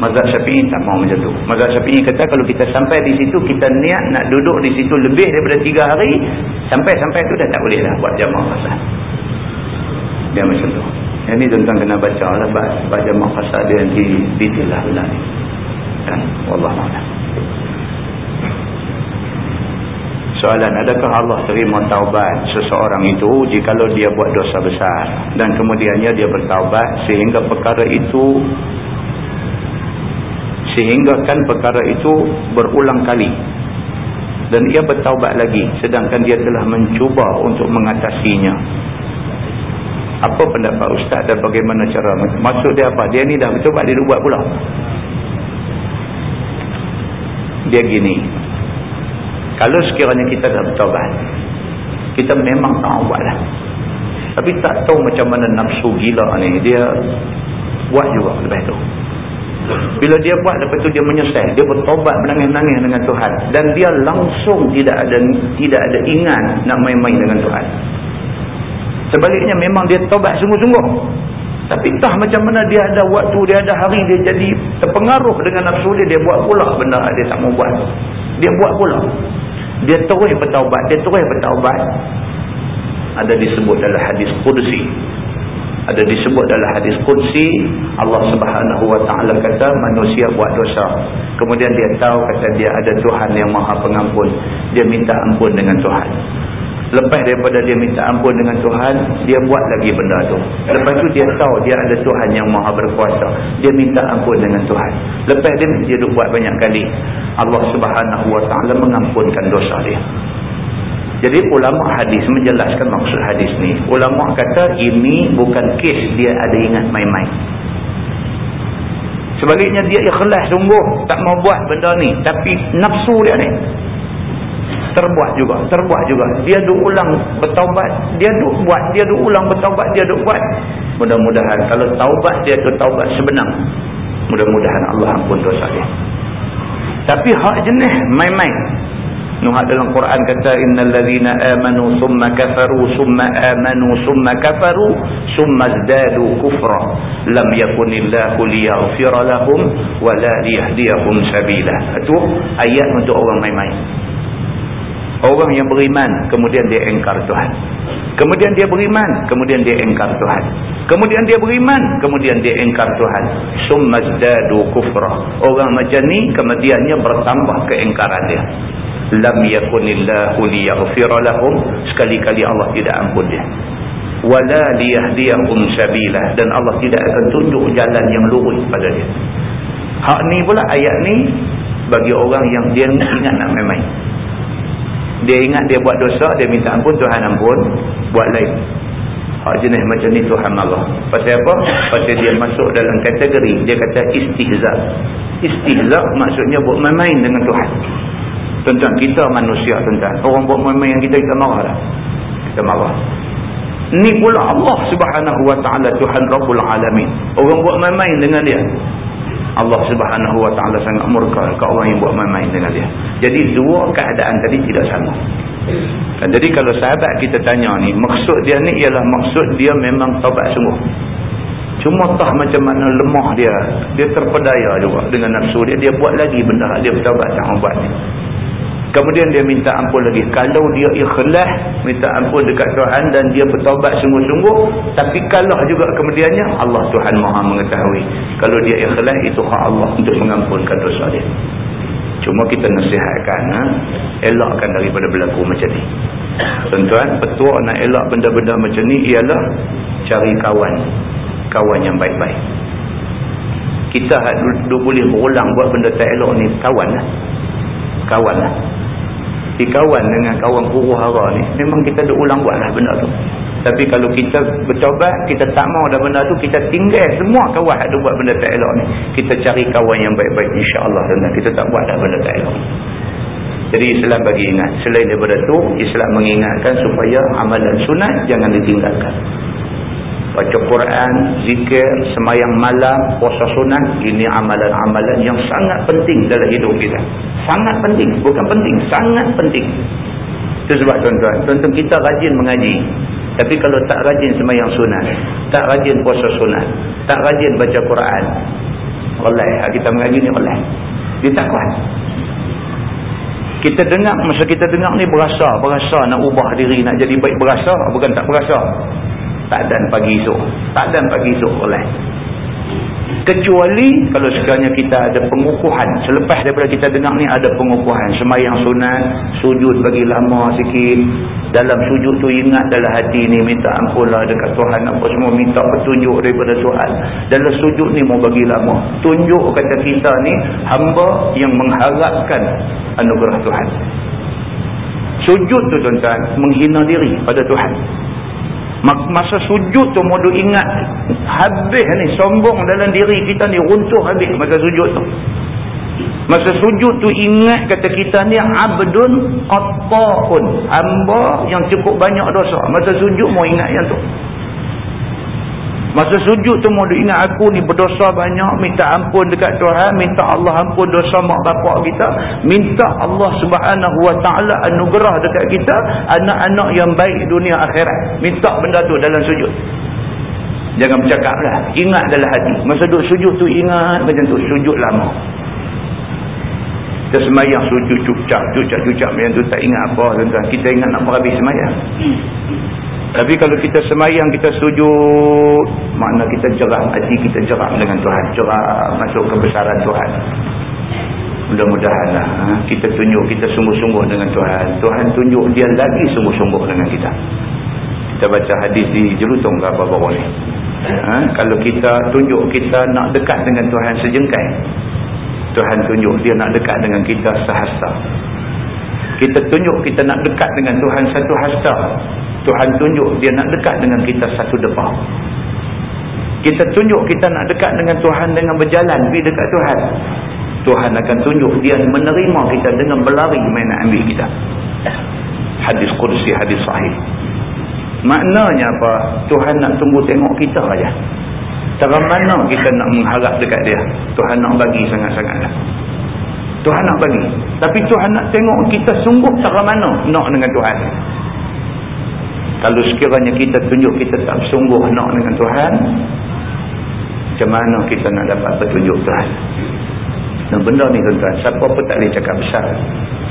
[SPEAKER 1] Mazhab Syafi'i tak mau macam tu. Mazhab Syafi'i kata kalau kita sampai di situ, kita niat nak duduk di situ lebih daripada tiga hari, sampai-sampai tu dah tak boleh dah buat jamaah fasad. Dia macam tu. Yang ni tentang kena baca lah buat jamaah fasad dia nanti detail lah ni. Kan? Wallahualam. Soalan, adakah Allah terima taubat seseorang itu jikalau dia buat dosa besar dan kemudiannya dia bertaubat sehingga perkara itu sehingga kan perkara itu berulang kali dan ia bertaubat lagi sedangkan dia telah mencuba untuk mengatasinya apa pendapat ustaz dan bagaimana cara maksud dia apa dia ni dah bercuba dia buat pula dia gini kalau sekiranya kita dah bertaubat kita memang taubat lah tapi tak tahu macam mana nafsu gila ni dia buat juga lebih tu bila dia buat lepas tu dia menyesal. Dia bertobat menangis-nangis dengan Tuhan. Dan dia langsung tidak ada tidak ada ingat nak main-main dengan Tuhan. Sebaliknya memang dia tobat sungguh-sungguh. Tapi entah macam mana dia ada waktu, dia ada hari dia jadi terpengaruh dengan nafsu dia. Dia buat pula benda dia tak mau buat. Dia buat pula. Dia terus bertaubat. Dia terus bertaubat. Ada disebut dalam hadis Qudsi ada disebut dalam hadis Qudsi Allah subhanahu wa ta'ala kata manusia buat dosa kemudian dia tahu kata dia ada Tuhan yang maha pengampun dia minta ampun dengan Tuhan lepas daripada dia minta ampun dengan Tuhan dia buat lagi benda tu lepas tu dia tahu dia ada Tuhan yang maha berkuasa dia minta ampun dengan Tuhan lepas dia dia buat banyak kali Allah subhanahu wa ta'ala mengampunkan dosa dia jadi ulama hadis menjelaskan maksud hadis ni. Ulama kata ini bukan kes dia ada ingat main-main. Sebaliknya dia ikhlas sungguh tak mau buat benda ni. Tapi nafsu dia ni terbuat juga. Terbuat juga. Dia duk ulang bertaubat. Dia duk buat. Dia duk ulang bertaubat. Dia duk buat. Mudah-mudahan kalau taubat dia tu taubat sebenar. Mudah-mudahan Allah ampun dosa dia. Tapi hak jenis main-main Nuh dalam Quran kata innal ladzina amanu summa kafaru summa amanu summa kafaru summa zdadu kufra lam yakunillahu liyaghfira lahum wala liyahdiyahum sabila. Itu ayat untuk orang main-main. Orang yang beriman kemudian dia engkar Tuhan. Kemudian dia beriman, kemudian dia engkar Tuhan. Kemudian dia beriman, kemudian dia engkar Tuhan. Summazdadu kufra. Orang macam ni kemudiannya bertambah keengkaran dia. Lam yakunillahu liyaghfira lahum. Sekali-kali Allah tidak ampun dia. Wala liyahdiyahum sabila. Dan Allah tidak akan tunjuk jalan yang lurus pada dia. Hak ni pula ayat ni bagi orang yang dia ingat nak main-main dia ingat dia buat dosa dia minta ampun Tuhan ampun buat lain. Hak jenis macam ni Tuhan Allah pasal apa? pasal dia masuk dalam kategori dia kata istihza istihza maksudnya buat main-main dengan Tuhan. Tentang kita manusia tentang orang buat main-main yang kita kita marah dah. Kita marah. Ni pula Allah subhanahu wa ta'ala Tuhan Rabbul Alamin. Orang buat main-main dengan dia Allah subhanahu wa ta'ala sangat murka ke orang yang buat main-main dengan dia. Jadi dua keadaan tadi tidak sama. Dan jadi kalau sahabat kita tanya ni, maksud dia ni ialah maksud dia memang taubat sungguh. Cuma tak macam mana lemah dia. Dia terpedaya juga dengan nafsu dia. Dia buat lagi benda dia bertaubat tak buat ni. Kemudian dia minta ampun lagi. Kalau dia ikhlas minta ampun dekat Tuhan dan dia bertobat sungguh-sungguh. Tapi kalah juga kemudiannya Allah Tuhan maha mengetahui. Kalau dia ikhlas itu hak Allah untuk mengampunkan dosa dia. Cuma kita nasihatkan. Ha? Elakkan daripada berlaku macam ni. Tuan-tuan, petua nak elak benda-benda macam ni ialah cari kawan. Kawan yang baik-baik. Kita boleh berulang buat benda tak elok ni kawan lah. Kawan lah kawan dengan kawan kuruh hara ni memang kita ada ulang buat lah benda tu. Tapi kalau kita bercobat kita tak mau dah benda tu kita tinggal semua kawan ada buat benda tak elok ni. Kita cari kawan yang baik-baik insyaAllah dan kita tak buat dah benda tak elok. Jadi Islam bagi ingat. Selain daripada tu Islam mengingatkan supaya amalan sunat jangan ditinggalkan baca Quran, zikir, semayang malam, puasa sunat, ini amalan-amalan yang sangat penting dalam hidup kita. Sangat penting, bukan penting, sangat penting. Itu sebab tuan-tuan, tuan-tuan kita rajin mengaji. Tapi kalau tak rajin semayang sunat, tak rajin puasa sunat, tak rajin baca Quran, oleh kita mengaji ni oleh. Dia tak kuat. Kita dengar, masa kita dengar ni berasa, berasa nak ubah diri, nak jadi baik berasa, bukan tak berasa tak dan pagi esok. Tak dan pagi esok oleh kecuali kalau sekiranya kita ada pengukuhan. Selepas daripada kita dengar ni ada pengukuhan. Semayang sunat sujud bagi lama sikit. Dalam sujud tu ingat dalam hati ni minta ampunlah dekat Tuhan apa semua. Minta petunjuk daripada Tuhan dalam sujud ni mau bagi lama. Tunjuk kata kita ni hamba yang mengharapkan anugerah Tuhan. Sujud tu tuan-tuan menghina diri pada Tuhan masa sujud tu modu ingat habis ni sombong dalam diri kita ni runtuh habis masa sujud tu. Masa sujud tu ingat kata kita ni abdun qatta'un hamba yang cukup banyak dosa. Masa sujud mau ingat yang tu Masa sujud tu mau ingat aku ni berdosa banyak. Minta ampun dekat Tuhan. Minta Allah ampun dosa mak bapak kita. Minta Allah subhanahu wa ta'ala anugerah dekat kita. Anak-anak yang baik dunia akhirat. Minta benda tu dalam sujud. Jangan bercakap lah. Ingat dalam hati. Masa duduk sujud tu ingat macam tu. Sujud lama. Kita semayang sujud cucak. Cucak-cucak macam tu tak ingat apa. Tuan-tuan. Kita ingat nak berhabis semayang. Tapi kalau kita semayang, kita sujud, makna kita jeram, hati kita jeram dengan Tuhan. Jeram masuk kebesaran Tuhan. Mudah-mudahan lah. Ha? Kita tunjuk, kita sungguh-sungguh dengan Tuhan. Tuhan tunjuk dia lagi sungguh-sungguh dengan kita. Kita baca hadis di Jerutung ke apa-apa ni. Ha? Kalau kita tunjuk kita nak dekat dengan Tuhan sejengkai. Tuhan tunjuk dia nak dekat dengan kita sehasta. Kita tunjuk kita nak dekat dengan Tuhan satu hasta. Tuhan tunjuk dia nak dekat dengan kita satu depan. Kita tunjuk kita nak dekat dengan Tuhan dengan berjalan pergi dekat Tuhan. Tuhan akan tunjuk dia menerima kita dengan berlari main nak ambil kita. Hadis Qudsi, hadis sahih. Maknanya apa? Tuhan nak tunggu tengok kita saja. Cara mana kita nak mengharap dekat dia? Tuhan nak bagi sangat-sangat. Tuhan nak bagi. Tapi Tuhan nak tengok kita sungguh cara mana nak dengan Tuhan. Kalau sekiranya kita tunjuk kita tak sungguh nak dengan Tuhan macam mana kita nak dapat petunjuk Tuhan? Dan benda ni tuan-tuan siapa pun tak boleh cakap besar.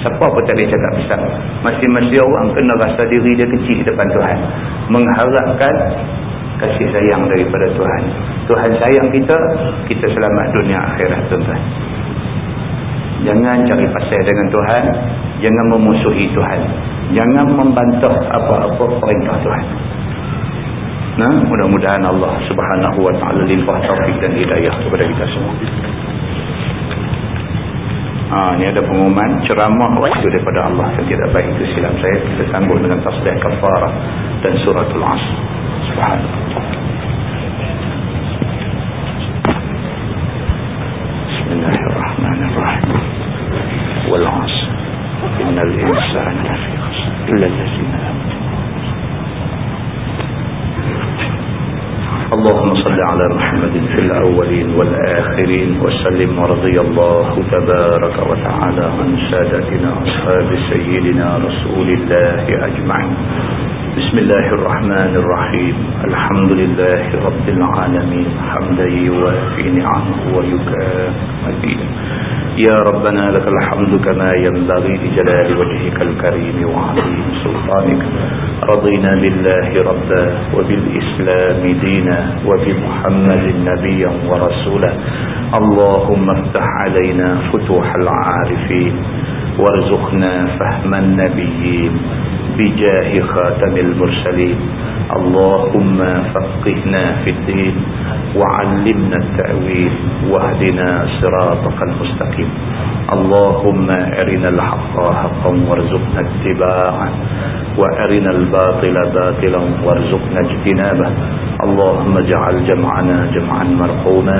[SPEAKER 1] Siapa pun tak boleh cakap besar. Masing-masing orang kena rasa diri dia kecil depan Tuhan. Mengharapkan kasih sayang daripada Tuhan. Tuhan sayang kita kita selamat dunia akhirat tuan-tuan. Jangan cari pasal dengan Tuhan jangan memusuhi Tuhan. Jangan membantah apa-apa perintah Tuhan. Nah mudah-mudahan Allah Subhanahu wa taala limpah taufik dan hidayah kepada kita semua. Ha, ni ada pengumuman ceramah itu daripada Allah. Yang tidak baik itu silap saya. Kita sambung dengan tasbih kafarah dan suratul asr سبحانه. بسم الله الرحمن الرحيم والعصر. إن الإنسان لفي خسر. إلا الذين آمنوا. اللهم صل على محمد في الأولين والآخرين. وسلم ورضي الله تبارك وتعالى عن سادتنا أصحاب سيدنا رسول الله أجمعين. بسم الله الرحمن الرحيم. الحمد لله رب العالمين. حمدا يوافي نعمه ويكافئ. يا ربنا لك الحمد كما ينبغي لجلال وجهك الكريم وعظيم سلطانك. رضينا بالله ربا وبالإسلام دينا وبمحمد نبيا ورسولا. اللهم افتح علينا فتوح العارفين. وارزقنا فهم النبيين بجاه خاتم المرسلين. اللهم فقهنا في الدين وعلمنا التأويل واهدنا صراطك المستقيم. اللهم أرنا الحق حقا وارزقنا اتباعه وأرنا الباطل باطلا وارزقنا اجتنابه. اللهم اجعل جمعنا جمعا مرحوما